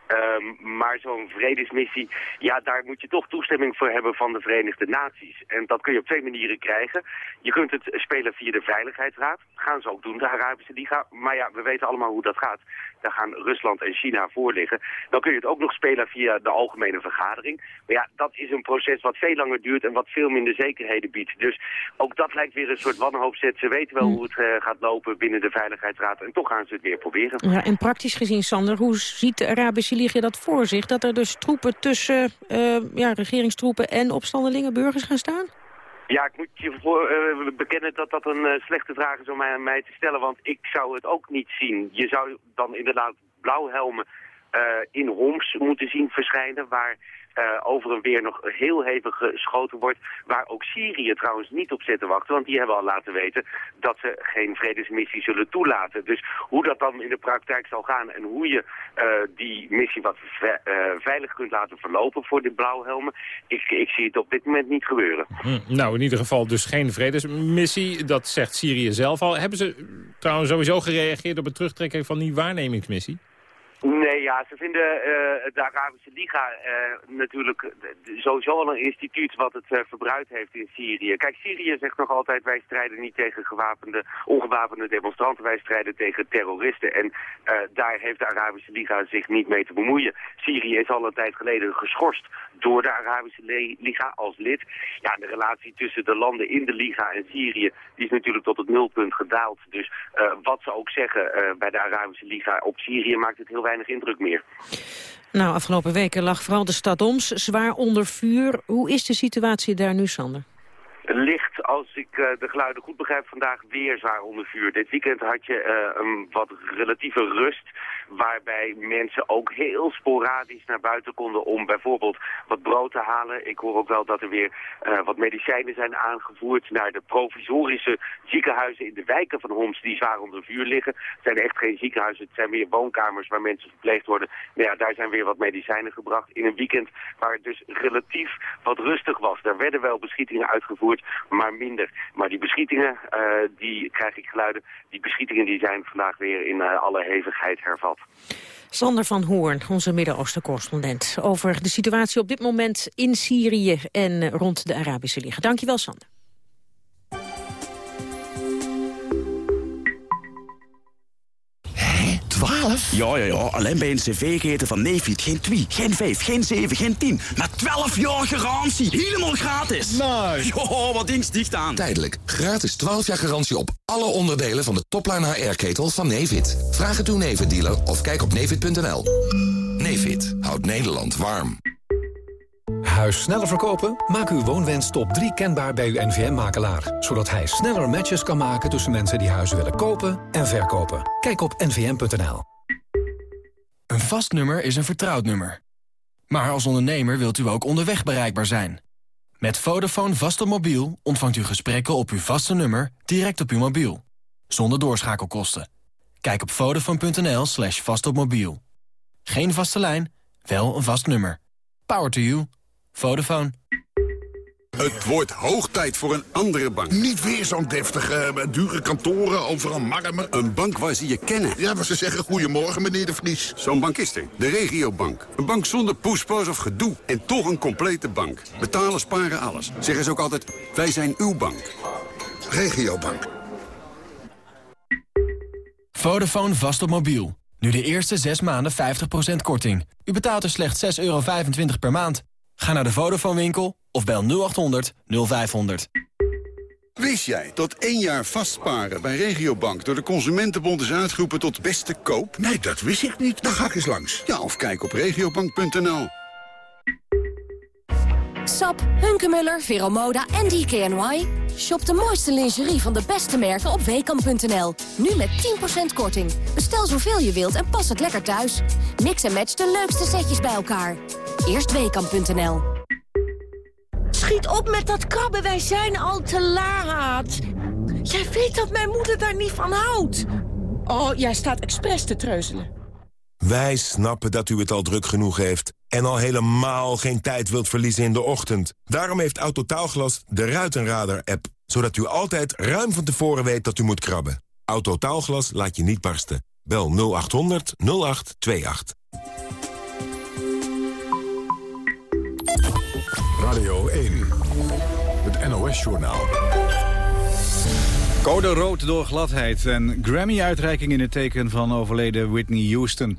Um, maar zo'n vredesmissie, ja, daar moet je toch toestemming voor hebben van de Verenigde Naties. En dat kun je op twee manieren krijgen. Je kunt het spelen via de Veiligheidsraad. gaan ze ook doen, de Arabische Liga. Maar ja, we weten allemaal hoe dat gaat. Daar gaan Rusland en China voor liggen. Dan kun je het ook nog spelen via via de algemene vergadering. Maar ja, dat is een proces wat veel langer duurt en wat veel minder zekerheden biedt. Dus ook dat lijkt weer een soort wanhoopzet. Ze weten wel hoe het uh, gaat lopen binnen de Veiligheidsraad en toch gaan ze het weer proberen. Ja, en praktisch gezien, Sander, hoe ziet de Arabische Liga dat voor zich? Dat er dus troepen tussen uh, ja, regeringstroepen en opstandelingen burgers gaan staan? Ja, ik moet je voor, uh, bekennen dat dat een uh, slechte vraag is om mij, mij, te stellen, want ik zou het ook niet zien. Je zou dan inderdaad blauwhelmen in Homs moeten zien verschijnen... waar uh, over en weer nog heel hevig geschoten wordt. Waar ook Syrië trouwens niet op zit te wachten. Want die hebben al laten weten dat ze geen vredesmissie zullen toelaten. Dus hoe dat dan in de praktijk zal gaan en hoe je uh, die missie wat ve veilig kunt laten verlopen voor de blauwhelmen. Ik, ik zie het op dit moment niet gebeuren. Hm, nou, in ieder geval dus geen vredesmissie. Dat zegt Syrië zelf al. Hebben ze trouwens sowieso gereageerd op het terugtrekken van die waarnemingsmissie? Nee, ja, ze vinden uh, de Arabische Liga uh, natuurlijk sowieso al een instituut wat het uh, verbruikt heeft in Syrië. Kijk, Syrië zegt nog altijd wij strijden niet tegen gewapende, ongewapende demonstranten, wij strijden tegen terroristen. En daar heeft de Arabische Liga zich niet mee te bemoeien. Syrië is al een tijd geleden geschorst door de Arabische Liga als lid. Ja, de relatie tussen de landen in de Liga en Syrië die is natuurlijk tot het nulpunt gedaald. Dus wat ze ook zeggen bij de Arabische Liga op Syrië maakt het heel weinig weinig indruk meer. Nou, afgelopen weken lag vooral de stad Oms zwaar onder vuur. Hoe is de situatie daar nu, Sander? Ligt, als ik uh, de geluiden goed begrijp, vandaag weer zwaar onder vuur. Dit weekend had je uh, een wat relatieve rust waarbij mensen ook heel sporadisch naar buiten konden om bijvoorbeeld wat brood te halen. Ik hoor ook wel dat er weer uh, wat medicijnen zijn aangevoerd naar de provisorische ziekenhuizen in de wijken van Homs die zwaar onder vuur liggen. Het zijn echt geen ziekenhuizen, het zijn meer woonkamers waar mensen verpleegd worden. Nou ja, daar zijn weer wat medicijnen gebracht in een weekend waar het dus relatief wat rustig was. Daar werden wel beschietingen uitgevoerd, maar Maar die beschietingen, uh, die krijg ik geluiden, die beschietingen die zijn vandaag weer in uh, alle hevigheid hervat. Sander van Hoorn, onze Midden-Oosten-correspondent... over de situatie op dit moment in Syrië en rond de Arabische Liga. Dankjewel, Sander. 12? Ja, ja, ja. Alleen bij een cv-keten van Nefit geen 2, geen 5, geen 7, geen 10. Maar 12 jaar garantie. Helemaal gratis. Nice. Jo, wat ding sticht aan. Tijdelijk. Gratis 12 jaar garantie op alle onderdelen van de topline HR-ketel van Nefit. Vraag het uw Nefit-dealer of kijk op nefit.nl. Nefit houdt Nederland warm. Huis sneller verkopen? Maak uw woonwens top 3 kenbaar bij uw NVM-makelaar. Zodat hij sneller matches kan maken tussen mensen die huizen willen kopen en verkopen. Kijk op nvm.nl. Een vast nummer is een vertrouwd nummer. Maar als ondernemer wilt u ook onderweg bereikbaar zijn. Met Vodafone vast op mobiel ontvangt u gesprekken op uw vaste nummer direct op uw mobiel. Zonder doorschakelkosten. Kijk op vodafone.nl slash vastopmobiel. Geen vaste lijn, wel een vast nummer. Power to you. Vodafone. Het wordt hoog tijd voor een andere bank. Niet weer zo'n deftige, eh, dure kantoren, overal marmer. Een bank waar ze je kennen. Ja, waar ze zeggen goedemorgen, meneer de Vries. Zo'n bank is er. De regiobank. Een bank zonder poespas of gedoe. En toch een complete bank. Betalen, sparen, alles. Zeggen ze ook altijd, wij zijn uw bank. Regiobank. Vodafone vast op mobiel. Nu de eerste 6 maanden 50% korting. U betaalt er slechts 6,25 euro per maand. Ga naar de Vodafone winkel of bel 0800 0500. Wist jij dat één jaar vastsparen bij Regiobank door de Consumentenbond is uitgeroepen tot beste koop? Nee, dat wist ik niet. Dan ga ik eens langs. Ja, of kijk op regiobank.nl. Sap, Hunkemuller, Veromoda en DKNY. Shop de mooiste lingerie van de beste merken op weekamp.nl. Nu met 10% korting. Bestel zoveel je wilt en pas het lekker thuis. Mix en match de leukste setjes bij elkaar. Eerst weekamp.nl. Schiet op met dat krabben, wij zijn al te laat. Jij weet dat mijn moeder daar niet van houdt. Oh, jij staat expres te treuzelen. Wij snappen dat u het al druk genoeg heeft... en al helemaal geen tijd wilt verliezen in de ochtend. Daarom heeft Autotaalglas de Ruitenradar-app... zodat u altijd ruim van tevoren weet dat u moet krabben. Autotaalglas laat je niet barsten. Bel 0800 0828. Radio 1, het NOS-journaal. Code rood door gladheid en Grammy-uitreiking in het teken van overleden Whitney Houston.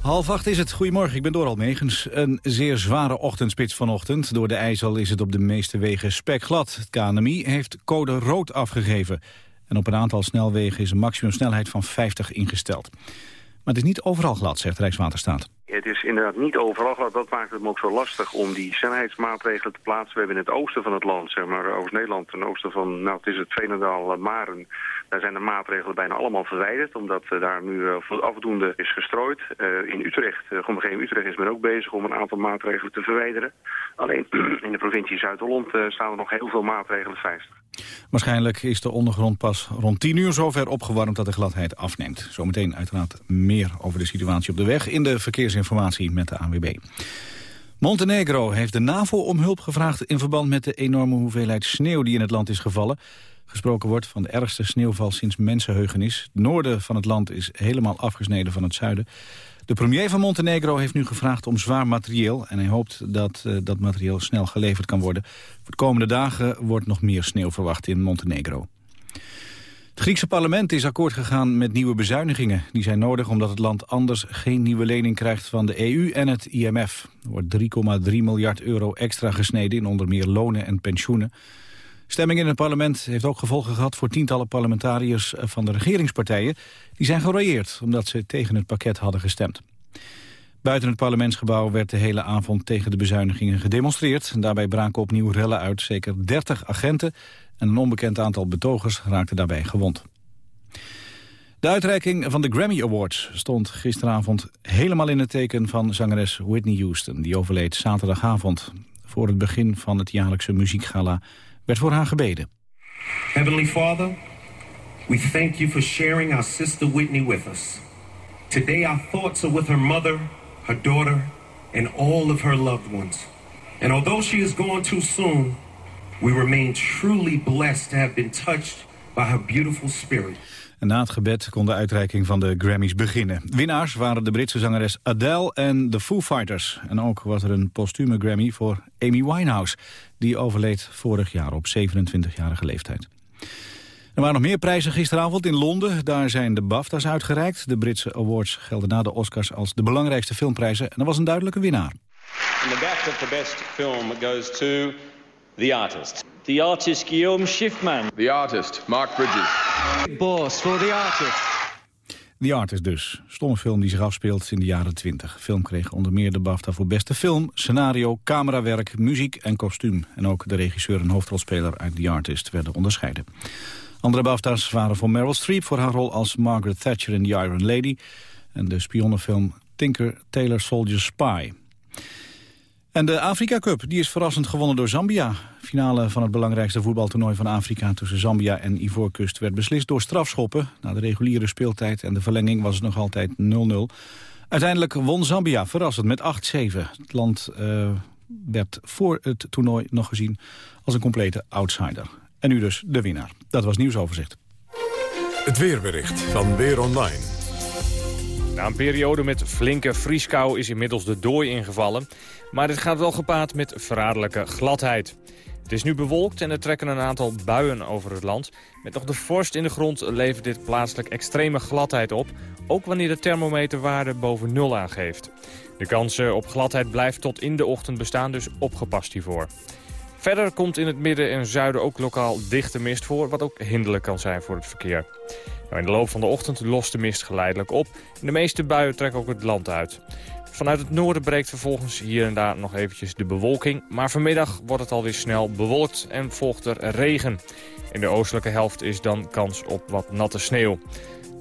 Half acht is het. Goedemorgen, ik ben Doral Megens. Een zeer zware ochtendspits vanochtend. Door de IJssel is het op de meeste wegen spekglad. Het KNMI heeft code rood afgegeven. En op een aantal snelwegen is een maximumsnelheid van 50 ingesteld. Maar het is niet overal glad, zegt Rijkswaterstaat. Het is inderdaad niet overal. Dat maakt het ook zo lastig om die snelheidsmaatregelen te plaatsen. We hebben in het oosten van het land, zeg maar Oost-Nederland, ten oosten van, nou het is het Veenendaal, Maren. Daar zijn de maatregelen bijna allemaal verwijderd, omdat uh, daar nu uh, afdoende is gestrooid. In Utrecht, uh, Omgeving Utrecht is men ook bezig om een aantal maatregelen te verwijderen. Alleen in de provincie Zuid-Holland staan er nog heel veel maatregelen vijzig. Waarschijnlijk is de ondergrond pas rond 10 uur zover opgewarmd dat de gladheid afneemt. Zometeen uiteraard meer over de situatie op de weg in de verkeersinformatie met de ANWB. Montenegro heeft de NAVO om hulp gevraagd in verband met de enorme hoeveelheid sneeuw die in het land is gevallen. Gesproken wordt van de ergste sneeuwval sinds mensenheugenis. Het noorden van het land is helemaal afgesneden van het zuiden. De premier van Montenegro heeft nu gevraagd om zwaar materieel... en hij hoopt dat uh, dat materieel snel geleverd kan worden. Voor de komende dagen wordt nog meer sneeuw verwacht in Montenegro. Het Griekse parlement is akkoord gegaan met nieuwe bezuinigingen. Die zijn nodig omdat het land anders geen nieuwe lening krijgt van de EU en het IMF. Er wordt 3,3 miljard euro extra gesneden in onder meer lonen en pensioenen. Stemming in het parlement heeft ook gevolgen gehad voor tientallen parlementariërs van de regeringspartijen. Die zijn gerooieerd omdat ze tegen het pakket hadden gestemd. Buiten het parlementsgebouw werd de hele avond tegen de bezuinigingen gedemonstreerd. Daarbij braken opnieuw rellen uit. Zeker 30 agenten en een onbekend aantal betogers raakten daarbij gewond. De uitreiking van de Grammy Awards stond gisteravond helemaal in het teken van zangeres Whitney Houston. Die overleed zaterdagavond. Voor het begin van het jaarlijkse muziekgala werd voor haar gebeden. Heavenly Father, we thank you for sharing our sister Whitney with us. Today our thoughts are with her mother, her daughter, and all of her loved ones. And although she is gone too soon, we remain truly blessed to have been touched by her beautiful spirit. En na het gebed kon de uitreiking van de Grammys beginnen. Winnaars waren de Britse zangeres Adele en de Foo Fighters. En ook was er een postume Grammy voor Amy Winehouse. Die overleed vorig jaar op 27-jarige leeftijd. Er waren nog meer prijzen gisteravond in Londen. Daar zijn de BAFTA's uitgereikt. De Britse awards gelden na de Oscars als de belangrijkste filmprijzen. En er was een duidelijke winnaar. And the BAFTA for best film goes to The Artist. The artist Guillaume Schiffman. The artist Mark Bridges. Boss for The Artist. The Artist dus. Stomme film die zich afspeelt in de jaren 20. De film kreeg onder meer de BAFTA voor beste film, scenario, camerawerk, muziek en kostuum. En ook de regisseur en hoofdrolspeler uit The Artist werden onderscheiden. Andere BAFTA's waren voor Meryl Streep voor haar rol als Margaret Thatcher in The Iron Lady. En de spionnenfilm Tinker Tailor Soldier Spy. En de Afrika Cup die is verrassend gewonnen door Zambia. Finale van het belangrijkste voetbaltoernooi van Afrika tussen Zambia en Ivoorkust werd beslist door strafschoppen. Na de reguliere speeltijd en de verlenging was het nog altijd 0-0. Uiteindelijk won Zambia verrassend met 8-7. Het land uh, werd voor het toernooi nog gezien als een complete outsider. En nu dus de winnaar. Dat was nieuwsoverzicht. Het weerbericht van Weer Online. Na een periode met flinke vrieskou is inmiddels de dooi ingevallen. Maar dit gaat wel gepaard met verraderlijke gladheid. Het is nu bewolkt en er trekken een aantal buien over het land. Met nog de vorst in de grond levert dit plaatselijk extreme gladheid op. Ook wanneer de thermometerwaarde boven nul aangeeft. De kans op gladheid blijft tot in de ochtend bestaan, dus opgepast hiervoor. Verder komt in het midden en zuiden ook lokaal dichte mist voor... wat ook hinderlijk kan zijn voor het verkeer. Nou, in de loop van de ochtend lost de mist geleidelijk op. En de meeste buien trekken ook het land uit. Vanuit het noorden breekt vervolgens hier en daar nog eventjes de bewolking. Maar vanmiddag wordt het alweer snel bewolkt en volgt er regen. In de oostelijke helft is dan kans op wat natte sneeuw.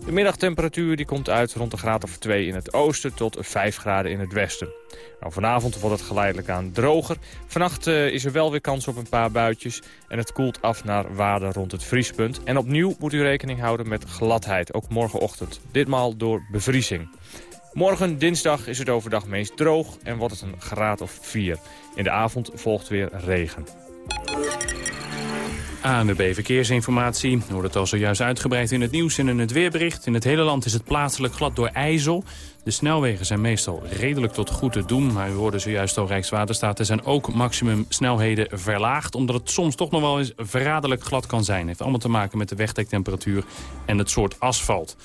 De middagtemperatuur die komt uit rond een graad of 2 in het oosten tot 5 graden in het westen. Nou, vanavond wordt het geleidelijk aan droger. Vannacht uh, is er wel weer kans op een paar buitjes en het koelt af naar waarden rond het vriespunt. En opnieuw moet u rekening houden met gladheid, ook morgenochtend. Ditmaal door bevriezing. Morgen, dinsdag, is het overdag meest droog en wordt het een graad of 4. In de avond volgt weer regen. ANWB Verkeersinformatie. Hoort het al zojuist uitgebreid in het nieuws en in het weerbericht. In het hele land is het plaatselijk glad door ijzel. De snelwegen zijn meestal redelijk tot goed te doen. Maar u hoorde zojuist al Rijkswaterstaat. Er zijn ook maximum snelheden verlaagd. Omdat het soms toch nog wel eens verraderlijk glad kan zijn. Het heeft allemaal te maken met de wegdektemperatuur en het soort asfalt.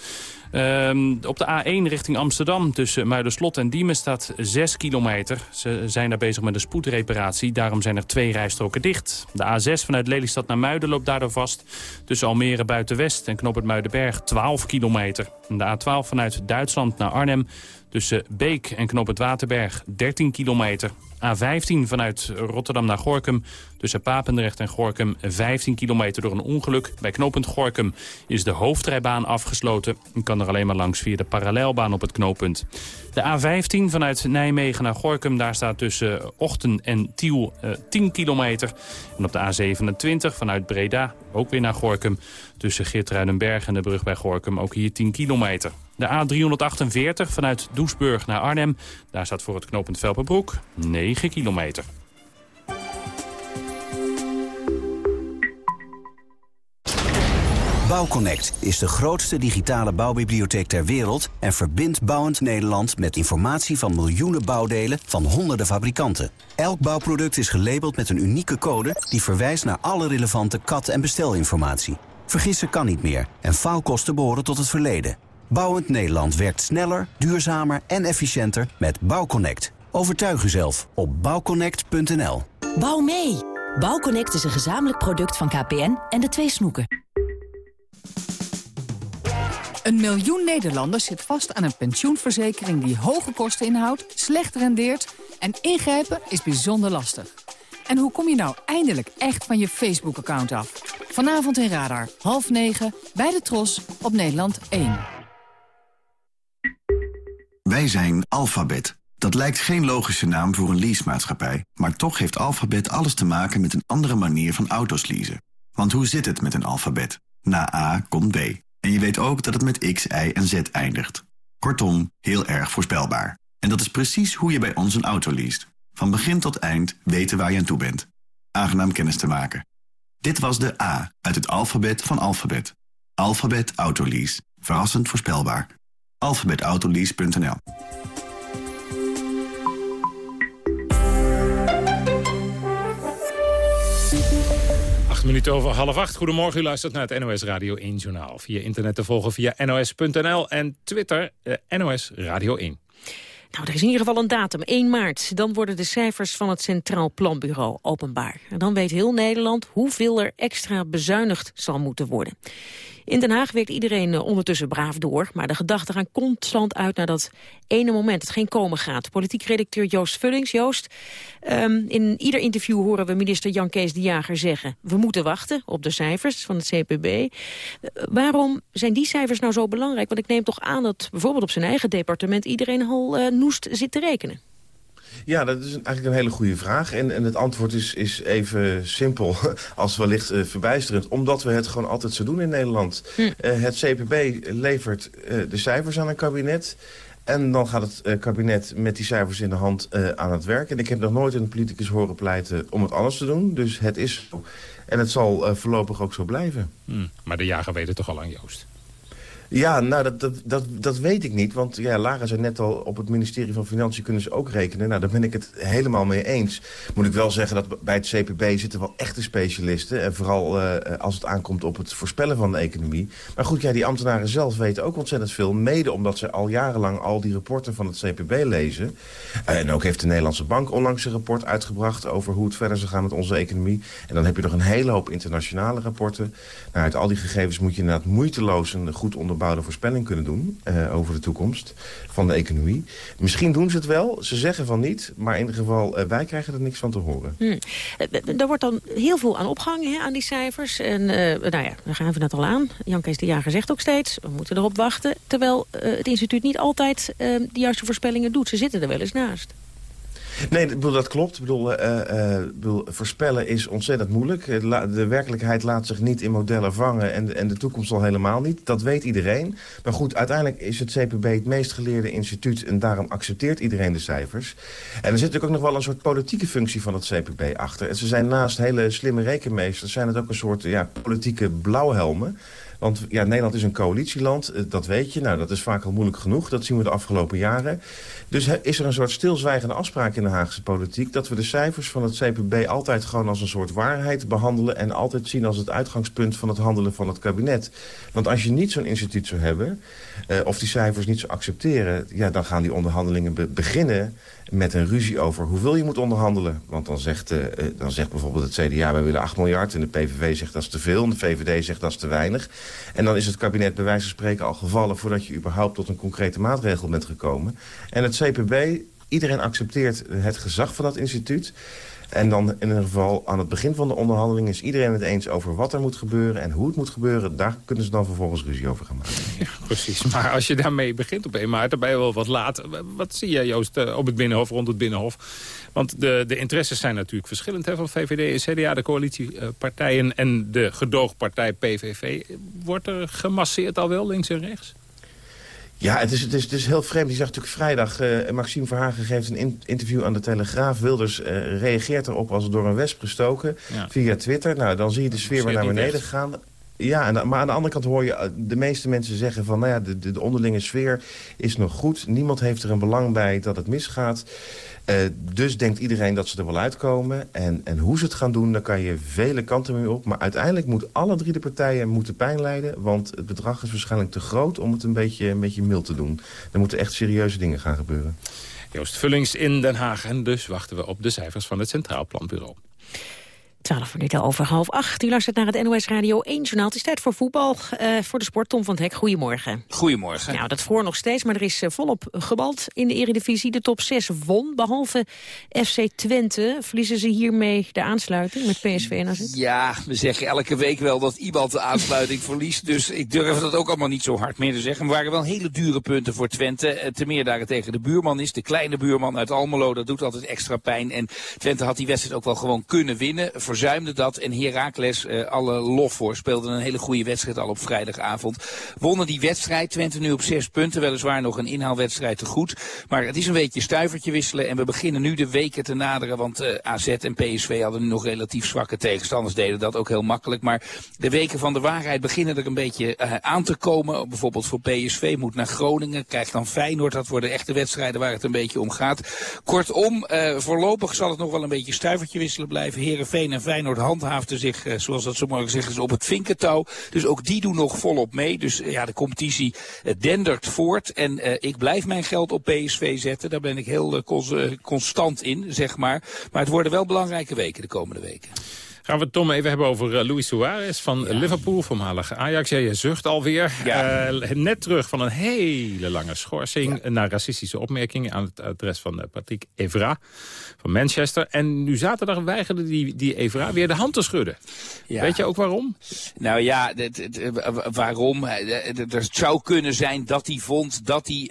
Um, op de A1 richting Amsterdam tussen Muiderslot en Diemen staat 6 kilometer. Ze zijn daar bezig met een spoedreparatie. Daarom zijn er twee rijstroken dicht. De A6 vanuit Lelystad naar Muiden loopt daardoor vast. Tussen Almere Buitenwest en Knoop het Muidenberg 12 kilometer. De A12 vanuit Duitsland naar Arnhem tussen Beek en Knoop het Waterberg 13 kilometer. A15 vanuit Rotterdam naar Gorkum. Tussen Papendrecht en Gorkum 15 kilometer door een ongeluk. Bij knooppunt Gorkum is de hoofdrijbaan afgesloten. Je kan er alleen maar langs via de parallelbaan op het knooppunt. De A15 vanuit Nijmegen naar Gorkum. Daar staat tussen Ochten en Tiel 10 kilometer. En op de A27 vanuit Breda, ook weer naar Gorkum. Tussen Geertruidenberg en de brug bij Gorkum ook hier 10 kilometer. De A348 vanuit Doesburg naar Arnhem. Daar staat voor het knooppunt Velperbroek 9 kilometer. Bouwconnect is de grootste digitale bouwbibliotheek ter wereld... en verbindt bouwend Nederland met informatie van miljoenen bouwdelen van honderden fabrikanten. Elk bouwproduct is gelabeld met een unieke code... die verwijst naar alle relevante kat- en bestelinformatie. Vergissen kan niet meer en faalkosten behoren tot het verleden. Bouwend Nederland werkt sneller, duurzamer en efficiënter met Bouwconnect. Overtuig uzelf op bouwconnect.nl. Bouw mee! Bouwconnect is een gezamenlijk product van KPN en de twee snoeken. Een miljoen Nederlanders zit vast aan een pensioenverzekering die hoge kosten inhoudt, slecht rendeert en ingrijpen is bijzonder lastig. En hoe kom je nou eindelijk echt van je Facebook-account af? Vanavond in Radar, half negen, bij de Tros, op Nederland 1. Wij zijn Alphabet. Dat lijkt geen logische naam voor een leasemaatschappij... maar toch heeft Alphabet alles te maken met een andere manier van auto's leasen. Want hoe zit het met een alfabet? Na A komt B. En je weet ook dat het met X, Y en Z eindigt. Kortom, heel erg voorspelbaar. En dat is precies hoe je bij ons een auto leest. Van begin tot eind weten waar je aan toe bent. Aangenaam kennis te maken. Dit was de A uit het alfabet van Alphabet. Alphabet Autolease. Verrassend voorspelbaar. alphabetautolease.nl Acht minuten over half acht. Goedemorgen, u luistert naar het NOS Radio 1 Journaal. Via internet te volgen via nos.nl en Twitter eh, NOS Radio 1. Nou, er is in ieder geval een datum, 1 maart. Dan worden de cijfers van het Centraal Planbureau openbaar. En dan weet heel Nederland hoeveel er extra bezuinigd zal moeten worden. In Den Haag werkt iedereen eh, ondertussen braaf door. Maar de gedachten gaan constant uit naar dat ene moment. Het geen komen gaat. Politiek redacteur Joost Vullings. Joost, um, in ieder interview horen we minister Jan Kees de Jager zeggen... we moeten wachten op de cijfers van het CPB. Uh, waarom zijn die cijfers nou zo belangrijk? Want ik neem toch aan dat bijvoorbeeld op zijn eigen departement... iedereen al uh, noest zit te rekenen. Ja, dat is eigenlijk een hele goede vraag. En, en het antwoord is, is even simpel als wellicht uh, verbijsterend. Omdat we het gewoon altijd zo doen in Nederland. Hm. Uh, het CPB levert uh, de cijfers aan een kabinet. En dan gaat het uh, kabinet met die cijfers in de hand uh, aan het werk. En ik heb nog nooit een politicus horen pleiten om het anders te doen. Dus het is zo. En het zal uh, voorlopig ook zo blijven. Hmm, maar de jager weet het toch al aan Joost? Ja, nou, dat, dat, dat, dat weet ik niet. Want ja, Lara zei net al, op het ministerie van Financiën kunnen ze ook rekenen. Nou, daar ben ik het helemaal mee eens. Moet ik wel zeggen dat bij het CPB zitten wel echte specialisten. En vooral uh, als het aankomt op het voorspellen van de economie. Maar goed, ja, die ambtenaren zelf weten ook ontzettend veel. Mede omdat ze al jarenlang al die rapporten van het CPB lezen. Uh, en ook heeft de Nederlandse Bank onlangs een rapport uitgebracht... over hoe het verder zal gaan met onze economie. En dan heb je nog een hele hoop internationale rapporten. Nou, uit al die gegevens moet je inderdaad moeiteloos een goed onderbouwde voorspelling kunnen doen uh, over de toekomst van de economie. Misschien doen ze het wel, ze zeggen van niet, maar in ieder geval uh, wij krijgen er niks van te horen. Hmm. Er wordt dan heel veel aan opgehangen hè, aan die cijfers. En nou ja, daar gaan we net al aan. Jan Kees de Jager zegt ook steeds, we moeten erop wachten. Terwijl het instituut niet altijd de juiste voorspellingen doet. Ze zitten er wel eens naast. Nee, bedoel, dat klopt. Ik bedoel, uh, uh, bedoel, voorspellen is ontzettend moeilijk. De werkelijkheid laat zich niet in modellen vangen en, en de toekomst al helemaal niet. Dat weet iedereen. Maar goed, uiteindelijk is het CPB het meest geleerde instituut... en daarom accepteert iedereen de cijfers. En er zit natuurlijk ook nog wel een soort politieke functie van het CPB achter. En ze zijn naast hele slimme rekenmeesters... zijn het ook een soort ja, politieke blauwhelmen... Want ja, Nederland is een coalitieland, dat weet je. Nou, dat is vaak al moeilijk genoeg. Dat zien we de afgelopen jaren. Dus is er een soort stilzwijgende afspraak in de Haagse politiek... dat we de cijfers van het CPB altijd gewoon als een soort waarheid behandelen... en altijd zien als het uitgangspunt van het handelen van het kabinet. Want als je niet zo'n instituut zou hebben... Uh, of die cijfers niet zou accepteren... ja, dan gaan die onderhandelingen be beginnen met een ruzie over hoeveel je moet onderhandelen. Want dan zegt, uh, dan zegt bijvoorbeeld het CDA, wij willen 8 miljard... en de PVV zegt dat is te veel en de VVD zegt dat is te weinig. En dan is het kabinet bij wijze van spreken al gevallen... voordat je überhaupt tot een concrete maatregel bent gekomen. En het CPB, iedereen accepteert het gezag van dat instituut... En dan in ieder geval aan het begin van de onderhandeling... is iedereen het eens over wat er moet gebeuren en hoe het moet gebeuren. Daar kunnen ze dan vervolgens ruzie over gaan maken. Precies. Maar als je daarmee begint op 1 maart, dan ben je wel wat laat. Wat zie jij, Joost, eh, op het Binnenhof, rond het Binnenhof? Want de, de interesses zijn natuurlijk verschillend hè, van VVD en CDA, de coalitiepartijen... en de gedoogpartij PVV. Wordt er gemasseerd al wel, links en rechts? Ja, het is, het, is, het is heel vreemd. Je zag natuurlijk vrijdag, uh, Maxime Verhagen geeft een in, interview aan de Telegraaf. Wilders uh, reageert erop als door een wesp gestoken ja. via Twitter. Nou, dan zie je de sfeer weer naar beneden gaan. Ja, maar aan de andere kant hoor je de meeste mensen zeggen van... nou ja, de, de, de onderlinge sfeer is nog goed. Niemand heeft er een belang bij dat het misgaat. Uh, dus denkt iedereen dat ze er wel uitkomen. En, en hoe ze het gaan doen, daar kan je vele kanten mee op. Maar uiteindelijk moeten alle drie de partijen moeten pijn lijden. Want het bedrag is waarschijnlijk te groot om het een beetje, een beetje mild te doen. Er moeten echt serieuze dingen gaan gebeuren. Joost Vullings in Den Haag. En dus wachten we op de cijfers van het Centraal Planbureau. 12 minuten over half acht. U luistert naar het NOS Radio 1 journaal. Het is tijd voor voetbal, uh, voor de sport. Tom van het Hek, goedemorgen. Goedemorgen. Nou, dat voor nog steeds, maar er is uh, volop gebald in de eredivisie. De top 6 won, behalve FC Twente. Verliezen ze hiermee de aansluiting met PSV en AZ? Ja, we zeggen elke week wel dat iemand de aansluiting verliest. Dus ik durf dat ook allemaal niet zo hard meer te zeggen. Maar waren wel hele dure punten voor Twente. Uh, te meer daar het tegen de buurman is. De kleine buurman uit Almelo, dat doet altijd extra pijn. En Twente had die wedstrijd ook wel gewoon kunnen winnen verzuimde dat. En Heracles, uh, alle lof voor, speelde een hele goede wedstrijd al op vrijdagavond. Wonnen die wedstrijd, Twente nu op zes punten. Weliswaar nog een inhaalwedstrijd te goed. Maar het is een beetje stuivertje wisselen. En we beginnen nu de weken te naderen. Want uh, AZ en PSV hadden nu nog relatief zwakke tegenstanders. Deden dat ook heel makkelijk. Maar de weken van de waarheid beginnen er een beetje uh, aan te komen. Bijvoorbeeld voor PSV moet naar Groningen. Krijgt dan Feyenoord. Dat worden echte wedstrijden waar het een beetje om gaat. Kortom, voorlopig zal het nog wel een beetje stuivertje wisselen blijven. Herenveen en Feyenoord handhaafde zich, uh, zoals dat zo mooi gezegd is, op het vinkentouw. Dus ook die doen nog volop mee. Dus uh, ja, de competitie uh, dendert voort. En ik blijf mijn geld op PSV zetten. Daar ben ik heel constant in, zeg maar. Maar het worden wel belangrijke weken de komende weken. Gaan we het Tom even hebben over uh, Luis Suarez van ja. Liverpool, voormalig Ajax. Ja, je zucht alweer. Ja. Uh, net terug van een hele lange schorsing... Ja. naar racistische opmerkingen aan het adres van uh, Patrick Evra van Manchester. En nu zaterdag weigerde die, die Evra weer de hand te schudden. Weet je ook waarom? Nou ja, waarom? Er zou kunnen zijn dat hij vond dat hij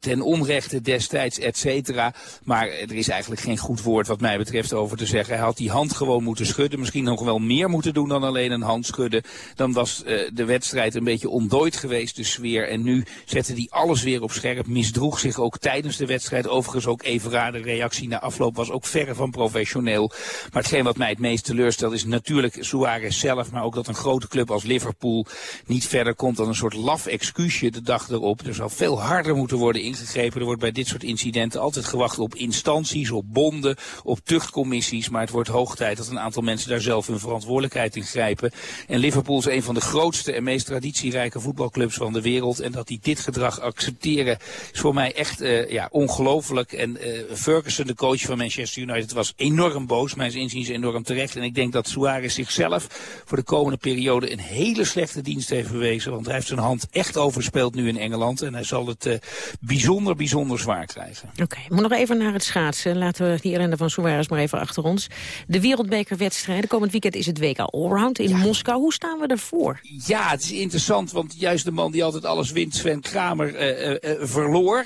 ten onrechte destijds, et cetera. Maar er is eigenlijk geen goed woord wat mij betreft over te zeggen. Hij had die hand gewoon moeten schudden Misschien nog wel meer moeten doen dan alleen een hand schudden. Dan was de wedstrijd een beetje ontdooid geweest, de sfeer. En nu zette hij alles weer op scherp. Misdroeg zich ook tijdens de wedstrijd. Overigens ook even raar. De reactie na afloop was ook verre van professioneel. Maar hetgeen wat mij het meest teleurstelt is natuurlijk Suarez zelf. Maar ook dat een grote club als Liverpool niet verder komt dan een soort laf excuusje de dag erop. Er zal veel harder moeten worden ingegrepen. Er wordt bij dit soort incidenten altijd gewacht op instanties, op bonden, op tuchtcommissies. Maar het wordt hoog tijd dat een aantal mensen daar zelf hun verantwoordelijkheid in grijpen. En Liverpool is een van de grootste en meest traditierijke voetbalclubs van de wereld. En dat die dit gedrag accepteren is voor mij echt uh, ja, ongelooflijk. En uh, Ferguson, de coach van Manchester United, was enorm boos. Mijn inziens enorm terecht. En ik denk dat Suarez zichzelf voor de komende periode een hele slechte dienst heeft bewezen. Want hij heeft zijn hand echt overspeeld nu in Engeland. En hij zal het uh, bijzonder, bijzonder zwaar krijgen. Oké, okay, maar nog even naar het schaatsen. Laten we die ellende van Suarez maar even achter ons. De wereldbekerwedstrijden. Komend weekend is het WK Allround in ja. Moskou. Hoe staan we ervoor? Ja, het is interessant, want juist de man die altijd alles wint, Sven Kramer, uh, uh, verloor.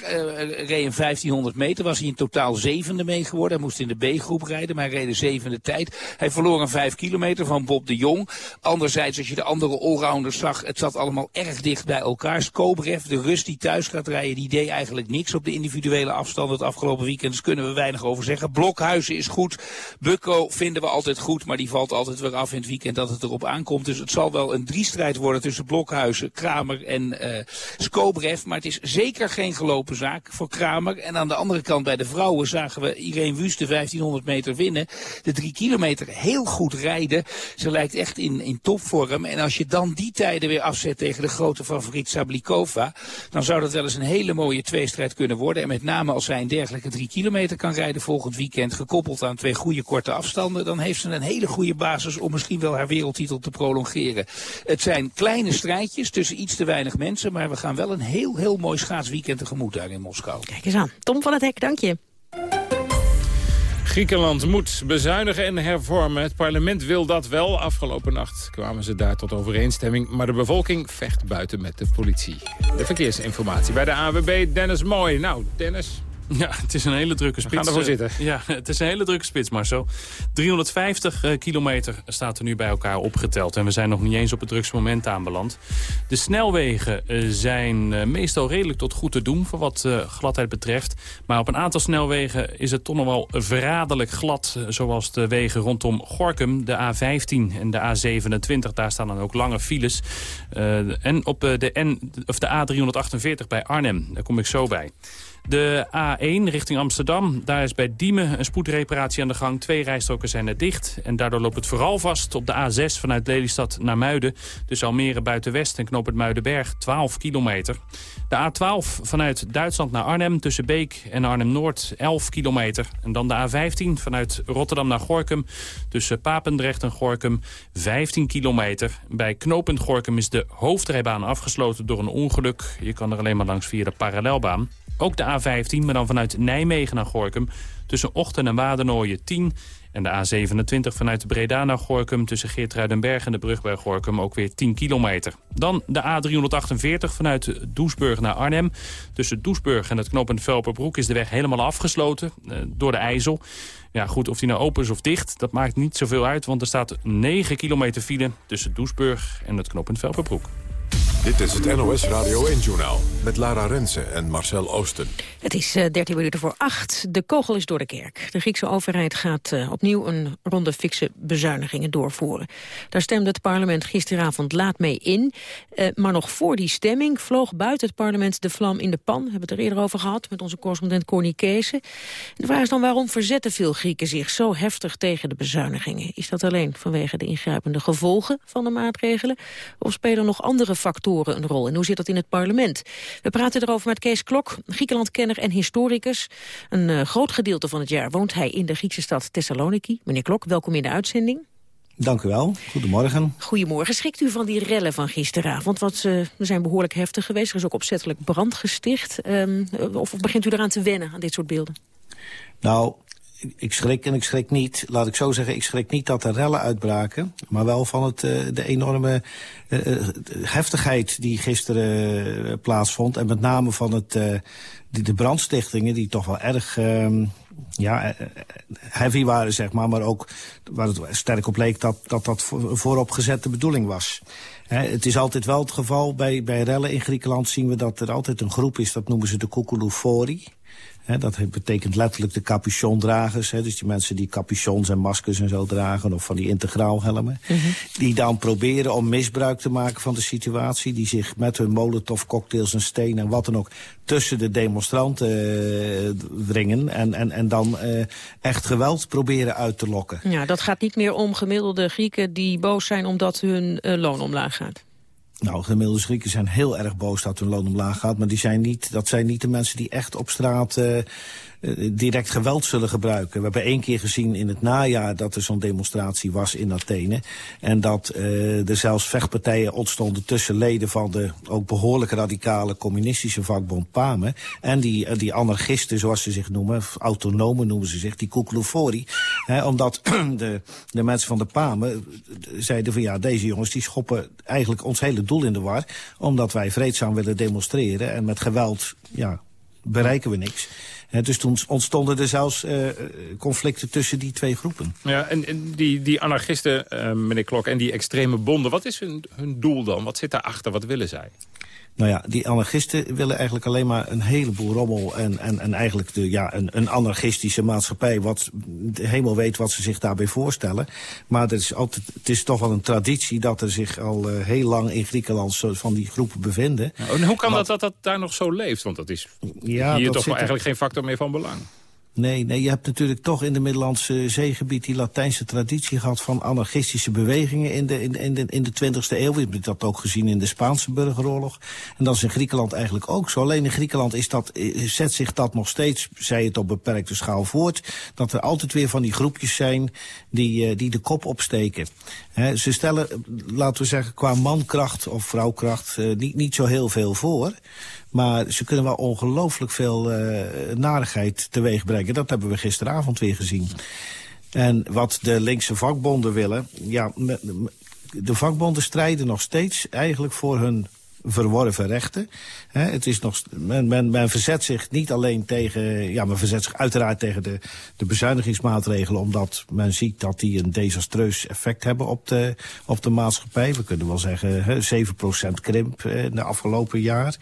reed in 1500 meter, was hij in totaal zevende mee geworden. Hij moest in de B-groep rijden, maar hij reed de zevende tijd. Hij verloor een vijf kilometer van Bob de Jong. Anderzijds, als je de andere allrounders zag, het zat allemaal erg dicht bij elkaar. Skobrev, de Rus die thuis gaat rijden, die deed eigenlijk niks op de individuele afstand het afgelopen weekend. Dus kunnen we weinig over zeggen. Blokhuizen is goed. Bukko vinden we altijd goed, maar die valt altijd weer af in het weekend dat het erop aankomt. Dus het zal wel een driestrijd worden tussen Blokhuizen, Kramer en uh. Maar het is zeker geen gelopen zaak voor Kramer. En aan de andere kant bij de vrouwen zagen we Irene Wust de 1500 meter winnen. De drie kilometer heel goed rijden. Ze lijkt echt in, in topvorm. En als je dan die tijden weer afzet tegen de grote favoriet Sablikova... dan zou dat wel eens een hele mooie tweestrijd kunnen worden. En met name als zij een dergelijke drie kilometer kan rijden volgend weekend... gekoppeld aan twee goede korte afstanden... dan heeft ze een hele goede basis om misschien wel haar wereldtitel te prolongeren. Het zijn kleine strijdjes tussen iets te weinig mensen... maar we gaan wel een heel, heel mooi schaatsweekend tegemoet daar in Moskou. Kijk eens aan. Tom van het Hek, dank je. Griekenland moet bezuinigen en hervormen. Het parlement wil dat wel. Afgelopen nacht kwamen ze daar tot overeenstemming. Maar de bevolking vecht buiten met de politie. De verkeersinformatie bij de AWB Dennis Mooi. Nou, Dennis, ja, het is een hele drukke spits. We gaan ervoor zitten. Ja, het is een hele drukke spits, Marcel. 350 uh, kilometer staat er nu bij elkaar opgeteld. En we zijn nog niet eens op het drukste moment aanbeland. De snelwegen uh, zijn meestal redelijk tot goed te doen... voor wat gladheid betreft. Maar op een aantal snelwegen is het toch nog wel verraderlijk glad. zoals de wegen rondom Gorkum, de A15 en de A27. Daar staan dan ook lange files. en op de, N, of de A348 bij Arnhem. Daar kom ik zo bij. De A1 richting Amsterdam, daar is bij Diemen een spoedreparatie aan de gang. Twee rijstroken zijn er dicht en daardoor loopt het vooral vast op de A6 vanuit Lelystad naar Muiden. Dus Almere buiten-West en knoop het Muidenberg, 12 kilometer. De A12 vanuit Duitsland naar Arnhem tussen Beek en Arnhem-Noord, 11 kilometer. En dan de A15 vanuit Rotterdam naar Gorkum tussen Papendrecht en Gorkum, 15 kilometer. Bij knooppunt Gorkum is de hoofdrijbaan afgesloten door een ongeluk. Je kan er alleen maar langs via de parallelbaan. Ook de A15, maar dan vanuit Nijmegen naar Gorkum. Tussen Ochten en Wadernooien 10. En de A27 vanuit Breda naar Gorkum tussen Geertruidenberg en de brug bij Gorkum ook weer 10 kilometer. Dan de A348 vanuit Doesburg naar Arnhem. Tussen Doesburg en het knooppunt Velperbroek is de weg helemaal afgesloten eh, door de IJssel. Ja goed, of die nou open is of dicht, dat maakt niet zoveel uit, want er staat 9 kilometer file tussen Doesburg en het knooppunt Velperbroek. Dit is het NOS Radio 1-journaal met Lara Rensen en Marcel Oosten. Het is uh, 13 minuten voor 8. De kogel is door de kerk. De Griekse overheid gaat uh, opnieuw een ronde fikse bezuinigingen doorvoeren. Daar stemde het parlement gisteravond laat mee in. Uh, maar nog voor die stemming vloog buiten het parlement de vlam in de pan. We hebben het er eerder over gehad met onze correspondent Corny Keese. De vraag is dan waarom verzetten veel Grieken zich zo heftig tegen de bezuinigingen? Is dat alleen vanwege de ingrijpende gevolgen van de maatregelen? Of spelen nog andere factoren een rol. En hoe zit dat in het parlement? We praten erover met Kees Klok, Griekenlandkenner en historicus. Een uh, groot gedeelte van het jaar woont hij in de Griekse stad Thessaloniki. Meneer Klok, welkom in de uitzending. Dank u wel. Goedemorgen. Goedemorgen. Schrikt u van die rellen van gisteravond? Want ze zijn behoorlijk heftig geweest. Er is ook opzettelijk brand gesticht. Um, of begint u eraan te wennen, aan dit soort beelden? Nou, ik schrik en ik schrik niet, laat ik zo zeggen, ik schrik niet dat er rellen uitbraken. Maar wel van het, uh, de enorme uh, heftigheid die gisteren plaatsvond. En met name van het, de brandstichtingen die toch wel erg ehm, ja, heavy waren, zeg maar. Maar ook waar het sterk op leek dat dat, dat vooropgezette bedoeling was. het is altijd wel het geval, bij, bij rellen in Griekenland zien we dat er altijd een groep is, dat noemen ze de Dat betekent letterlijk de capuchondragers. He, dus die mensen die capuchons en maskers en zo dragen... of van die integraalhelmen. Mm Die dan proberen om misbruik te maken van de situatie. Die zich met hun molotov cocktails en stenen en wat dan ook... tussen de demonstranten uh, dringen. En, en, en dan uh, echt geweld proberen uit te lokken. Ja, dat gaat niet meer om gemiddelde Grieken die boos zijn... omdat hun uh, loon omlaag gaat. Nou, gemiddelde Grieken zijn heel erg boos dat hun loon omlaag gaat. Maar die zijn niet, dat zijn niet de mensen die echt op straat uh, direct geweld zullen gebruiken. We hebben één keer gezien in het najaar dat er zo'n demonstratie was in Athene. En dat uh, er zelfs vechtpartijen ontstonden tussen leden van de ook behoorlijk radicale communistische vakbond PAME. En die, uh, die anarchisten, zoals ze zich noemen, autonomen noemen ze zich, die Kouklofori. omdat de, de mensen van de PAME zeiden van ja, deze jongens die schoppen eigenlijk ons hele doel in de war. Omdat wij vreedzaam willen demonstreren en met geweld ja, bereiken we niks dus toen ontstonden er zelfs uh, conflicten tussen die twee groepen. Ja, en, en die, die anarchisten, uh, meneer Klok, en die extreme bonden... wat is hun, hun doel dan? Wat zit daarachter? Wat willen zij? Nou ja, die anarchisten willen eigenlijk alleen maar een heleboel rommel... en, en, en eigenlijk de, ja, een, een anarchistische maatschappij... wat de hemel weet wat ze zich daarbij voorstellen. Maar het is, altijd, het is toch wel een traditie dat er zich al uh, heel lang in Griekenland... van die groepen bevinden. Nou, en hoe kan dat, dat dat daar nog zo leeft? Want dat is ja, hier toch wel eigenlijk geen factor meer van belang. Nee, nee, je hebt natuurlijk toch in de Middellandse zeegebied die Latijnse traditie gehad van anarchistische bewegingen in de, in, in de, in de 20e eeuw. We hebben dat ook gezien in de Spaanse burgeroorlog. En dat is in Griekenland eigenlijk ook zo. Alleen in Griekenland is dat, eh, zet zich dat nog steeds, zij het op beperkte schaal voort. Dat er altijd weer van die groepjes zijn die, uh, die de kop opsteken. Ze stellen, laten we zeggen, qua mankracht of vrouwkracht niet, niet zo heel veel voor. Maar ze kunnen wel ongelooflijk veel uh, narigheid teweeg brengen. Dat hebben we gisteravond weer gezien. En wat de linkse vakbonden willen... ja, de vakbonden strijden nog steeds eigenlijk voor hun verworven rechten. het is nog, men, men, men, verzet zich niet alleen tegen... Ja, men verzet zich uiteraard tegen de, de bezuinigingsmaatregelen... omdat men ziet dat die een desastreus effect hebben op de, op de maatschappij. We kunnen wel zeggen he, 7% krimp in de afgelopen jaar.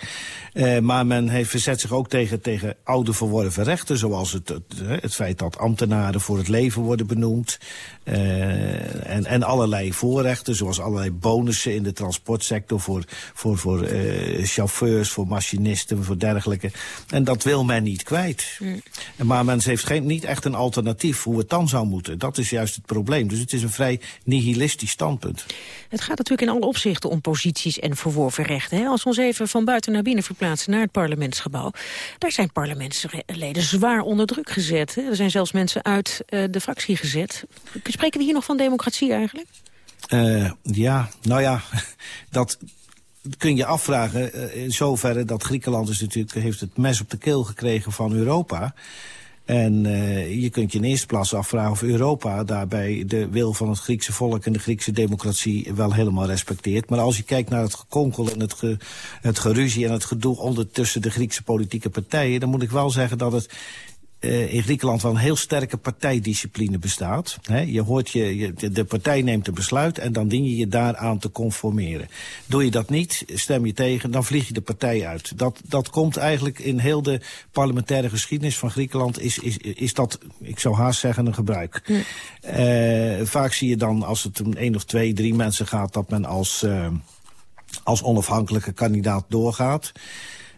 Eh, maar men heeft, verzet zich ook tegen, tegen oude verworven rechten... zoals het, het, het feit dat ambtenaren voor het leven worden benoemd... Uh, en, en allerlei voorrechten, zoals allerlei bonussen in de transportsector... voor, voor voor uh, chauffeurs, voor machinisten, voor dergelijke. En dat wil men niet kwijt. Mm. Maar men heeft geen, niet echt een alternatief hoe het dan zou moeten. Dat is juist het probleem. Dus het is een vrij nihilistisch standpunt. Het gaat natuurlijk in alle opzichten om posities en verworven rechten. Hè? Als we ons even van buiten naar binnen verplaatsen naar het parlementsgebouw... daar zijn parlementsleden zwaar onder druk gezet. Hè? Er zijn zelfs mensen uit uh, de fractie gezet. Spreken we hier nog van democratie eigenlijk? Uh, ja, nou ja, dat, kun je afvragen uh, in zoverre dat Griekenland is natuurlijk, heeft het mes op de keel gekregen van Europa. En uh, je kunt je in eerste plaats afvragen of Europa daarbij de wil van het Griekse volk en de Griekse democratie wel helemaal respecteert. Maar als je kijkt naar het gekonkel en het, het geruzie en het gedoe ondertussen de Griekse politieke partijen, dan moet ik wel zeggen dat het uh, in Griekenland wel een heel sterke partijdiscipline bestaat. He, je hoort je, je, de partij neemt een besluit en dan dien je je daaraan te conformeren. Doe je dat niet, stem je tegen, dan vlieg je de partij uit. Dat, dat komt eigenlijk in heel de parlementaire geschiedenis van Griekenland... is, is, is dat, ik zou haast zeggen, een gebruik. Ja. Uh, vaak zie je dan, als het om één of twee, drie mensen gaat... dat men als, uh, als onafhankelijke kandidaat doorgaat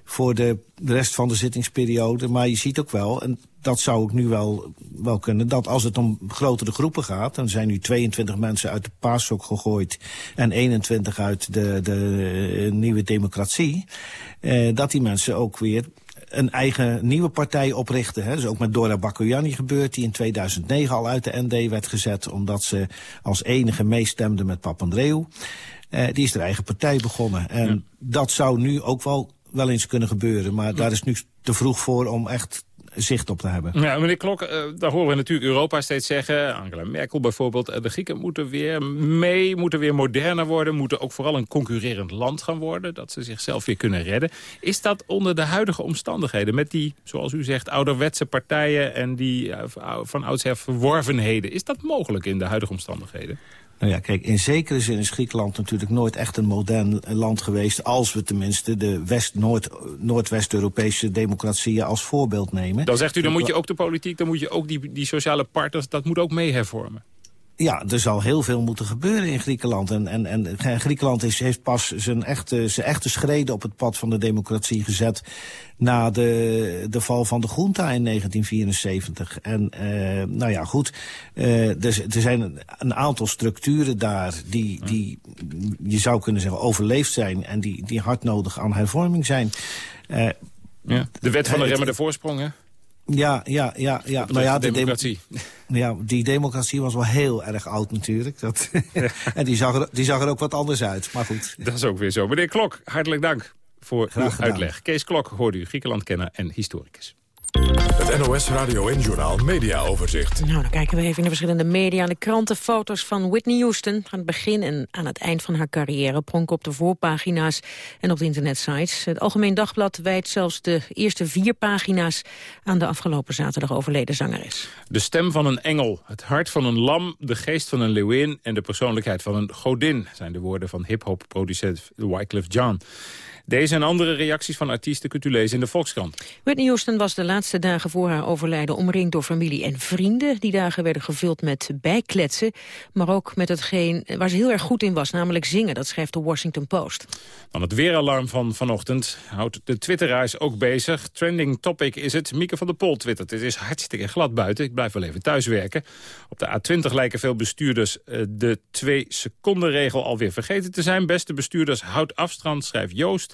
voor de rest van de zittingsperiode. Maar je ziet ook wel, en dat zou ook nu wel, wel kunnen... dat als het om grotere groepen gaat... dan zijn nu 22 mensen uit de PASOK gegooid... en 21 uit de, de nieuwe democratie... Eh, dat die mensen ook weer een eigen nieuwe partij oprichten. Hè. Dat is ook met Dora Bakoyani gebeurd, die in 2009 al uit de ND werd gezet... omdat ze als enige meestemde met Papandreou. Uh, die is haar eigen partij begonnen. En ja. dat zou nu ook wel wel eens kunnen gebeuren. Maar daar is nu te vroeg voor om echt zicht op te hebben. Ja, meneer Klok, uh, daar horen we natuurlijk Europa steeds zeggen. Angela Merkel bijvoorbeeld. Uh, de Grieken moeten weer mee, moeten weer moderner worden. Moeten ook vooral een concurrerend land gaan worden. Dat ze zichzelf weer kunnen redden. Is dat onder de huidige omstandigheden? Met die, zoals u zegt, ouderwetse partijen en die uh, van oudsher verworvenheden. Is dat mogelijk in de huidige omstandigheden? Nou ja, kijk, in zekere zin is Griekenland natuurlijk nooit echt een modern land geweest... als we tenminste de West, Noord, Noordwest-Europese democratieën als voorbeeld nemen. Dan zegt u, dan moet je ook de politiek, dan moet je ook die, die sociale partners... dat moet ook mee hervormen. Ja, er zal heel veel moeten gebeuren in Griekenland. En, en, en Griekenland is, heeft pas zijn echte, zijn echte schreden op het pad van de democratie gezet... na de, de val van de junta in 1974. En uh, nou ja, goed, uh, er, er zijn een aantal structuren daar... die, die je zou kunnen zeggen overleefd zijn... en die, die hard nodig aan hervorming zijn. Uh, ja. De wet van de remmende voorsprong, hè? Ja, ja, ja. ja. Maar ja, de democratie. ja, die democratie was wel heel erg oud natuurlijk. Dat, en die zag, er, die zag er ook wat anders uit, maar goed. Dat is ook weer zo. Meneer Klok, hartelijk dank voor uw uitleg. Kees Klok hoorde u, Griekenland-kenner en historicus. Het NOS Radio en Journal Media Overzicht. Nou, dan kijken we even in de verschillende media. De krantenfoto's van Whitney Houston. Aan het begin en aan het eind van haar carrière pronken op de voorpagina's en op de internetsites. Het Algemeen Dagblad wijdt zelfs de eerste vier pagina's aan de afgelopen zaterdag overleden zangeres. De stem van een engel, het hart van een lam, de geest van een leeuwin en de persoonlijkheid van een godin zijn de woorden van hip-hop producent Wycliffe John. Deze en andere reacties van artiesten kunt u lezen in de Volkskrant. Whitney Houston was de laatste dagen voor haar overlijden omringd door familie en vrienden. Die dagen werden gevuld met bijkletsen, maar ook met hetgeen waar ze heel erg goed in was, namelijk zingen. Dat schrijft de Washington Post. Dan het weeralarm van vanochtend houdt de twitteraars ook bezig. Trending topic is het. Mieke van der Pol twittert. Het is hartstikke glad buiten. Ik blijf wel even thuiswerken. Op de A20 lijken veel bestuurders uh, de twee seconden regel alweer vergeten te zijn. Beste bestuurders, houd afstand, schrijft Joost.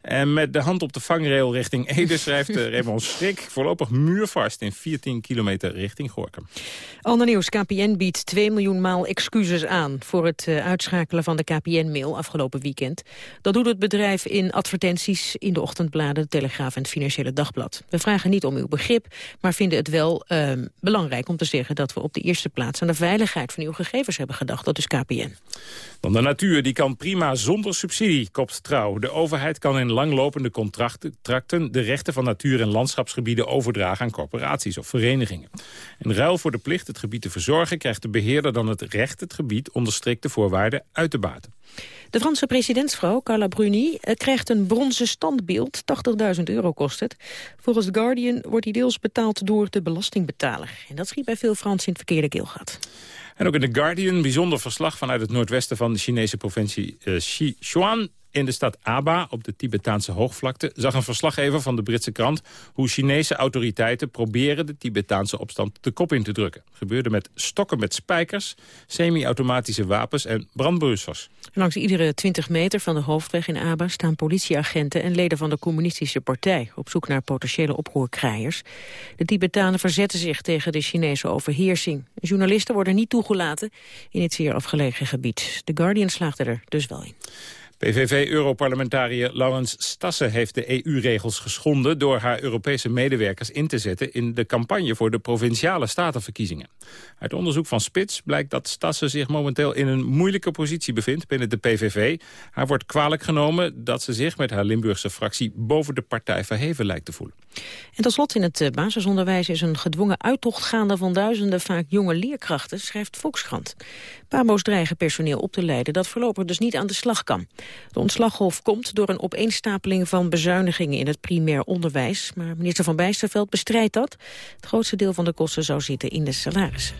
En met de hand op de vangrail richting Ede schrijft uh, Raymond Schrik... voorlopig muurvast in 14 kilometer richting Gorkum. Ander nieuws. KPN biedt 2 miljoen maal excuses aan... voor het uh, uitschakelen van de KPN-mail afgelopen weekend. Dat doet het bedrijf in advertenties in de ochtendbladen... de Telegraaf en het Financiële Dagblad. We vragen niet om uw begrip, maar vinden het wel uh, belangrijk om te zeggen... dat we op de eerste plaats aan de veiligheid van uw gegevens hebben gedacht. Dat is KPN. Dan de natuur, die kan prima zonder subsidie, kopt trouw. De overheid kan in langlopende contracten de rechten van natuur- en landschapsgebieden overdragen aan corporaties of verenigingen. In ruil voor de plicht het gebied te verzorgen krijgt de beheerder dan het recht het gebied onder strikte voorwaarden uit te baten. De Franse presidentsvrouw Carla Bruni eh, krijgt een bronzen standbeeld. 80.000 euro kost het. Volgens The Guardian wordt die deels betaald door de belastingbetaler. En dat schiet bij veel Fransen in het verkeerde keelgat. En ook in The Guardian bijzonder verslag vanuit het noordwesten van de Chinese provincie uh, Sichuan. In de stad Aba, op de Tibetaanse hoogvlakte, zag een verslaggever van de Britse krant hoe Chinese autoriteiten proberen de Tibetaanse opstand de kop in te drukken. Gebeurde met stokken met spijkers, semi-automatische wapens en brandblussers. Langs iedere 20 meter van de hoofdweg in Aba staan politieagenten en leden van de communistische partij op zoek naar potentiële oproerkrijers. De Tibetanen verzetten zich tegen de Chinese overheersing. Journalisten worden niet toegelaten in het zeer afgelegen gebied. The Guardian slaagde er dus wel in. PVV-europarlementariër Laurens Stassen heeft de EU-regels geschonden... door haar Europese medewerkers in te zetten in de campagne voor de provinciale statenverkiezingen. Uit onderzoek van Spits blijkt dat Stassen zich momenteel in een moeilijke positie bevindt binnen de PVV. Haar wordt kwalijk genomen dat ze zich met haar Limburgse fractie boven de partij verheven lijkt te voelen. En tot slot in het eh, basisonderwijs is een gedwongen uittocht gaande van duizenden vaak jonge leerkrachten, schrijft Volkskrant. Pamo's dreigen personeel op te leiden dat voorlopig dus niet aan de slag kan. De ontslaggolf komt door een opeenstapeling van bezuinigingen in het primair onderwijs. Maar minister Van Bijsterveld bestrijdt dat. Het grootste deel van de kosten zou zitten in de salarissen.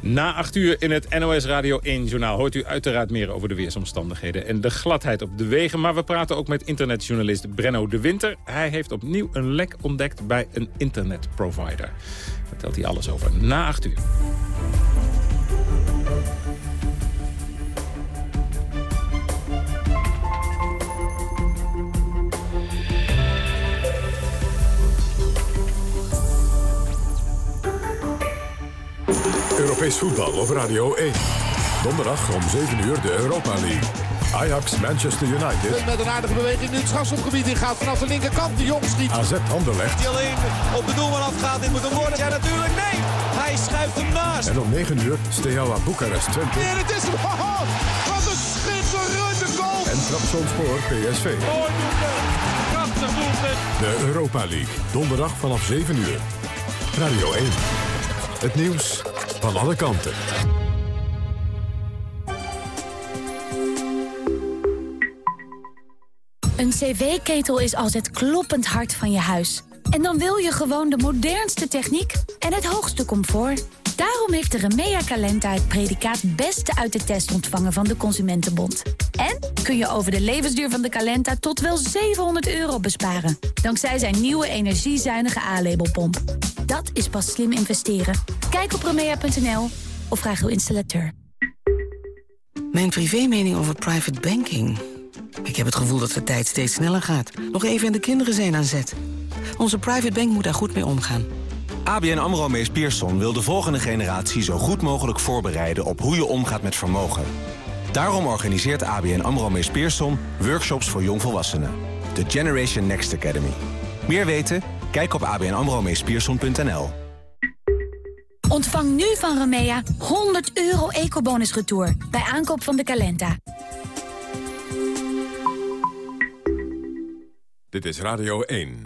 Na acht uur in het NOS Radio 1-journaal hoort u uiteraard meer over de weersomstandigheden en de gladheid op de wegen. Maar we praten ook met internetjournalist Brenno de Winter. Hij heeft opnieuw een lek ontdekt bij een internetprovider. Vertelt hij alles over na acht uur. Europees voetbal op Radio 1. Donderdag om 7 uur de Europa League. Ajax Manchester United. Met een aardige beweging nu het strafschopgebied in gaat vanaf de linkerkant. De Jong schiet. AZ Anderlecht. Die alleen op de doelman afgaat. Dit moet hem worden. Ja, natuurlijk. Nee. Hij schuift hem naast. En om 9 uur Steaua Boekarest Twente. En het is hem. Oh, wat een schitterende goal. En Trabzonspor PSV. Mooi doelpunt. Prachtig doelpunt. De Europa League. Donderdag vanaf 7 uur. Radio 1. Het nieuws van alle kanten. Een cv-ketel is als het kloppend hart van je huis. En dan wil je gewoon de modernste techniek en het hoogste comfort. Daarom heeft de Remea Calenta het predicaat Beste uit de test ontvangen van de Consumentenbond. En kun je over de levensduur van de Calenta tot wel 700 euro besparen. Dankzij zijn nieuwe energiezuinige A-labelpomp. Dat is pas slim investeren. Kijk op remea.nl of vraag uw installateur. Mijn privémening over private banking. Ik heb het gevoel dat de tijd steeds sneller gaat. Nog even en de kinderen zijn aan zet. Onze private bank moet daar goed mee omgaan. ABN AMRO Mees Pierson wil de volgende generatie zo goed mogelijk voorbereiden op hoe je omgaat met vermogen. Daarom organiseert ABN AMRO Mees Pierson workshops voor jongvolwassenen. De Generation Next Academy. Meer weten? Kijk op abnamromeespierson.nl. Ontvang nu van Remea 100 euro ecobonus retour bij aankoop van de Calenta. Dit is Radio 1.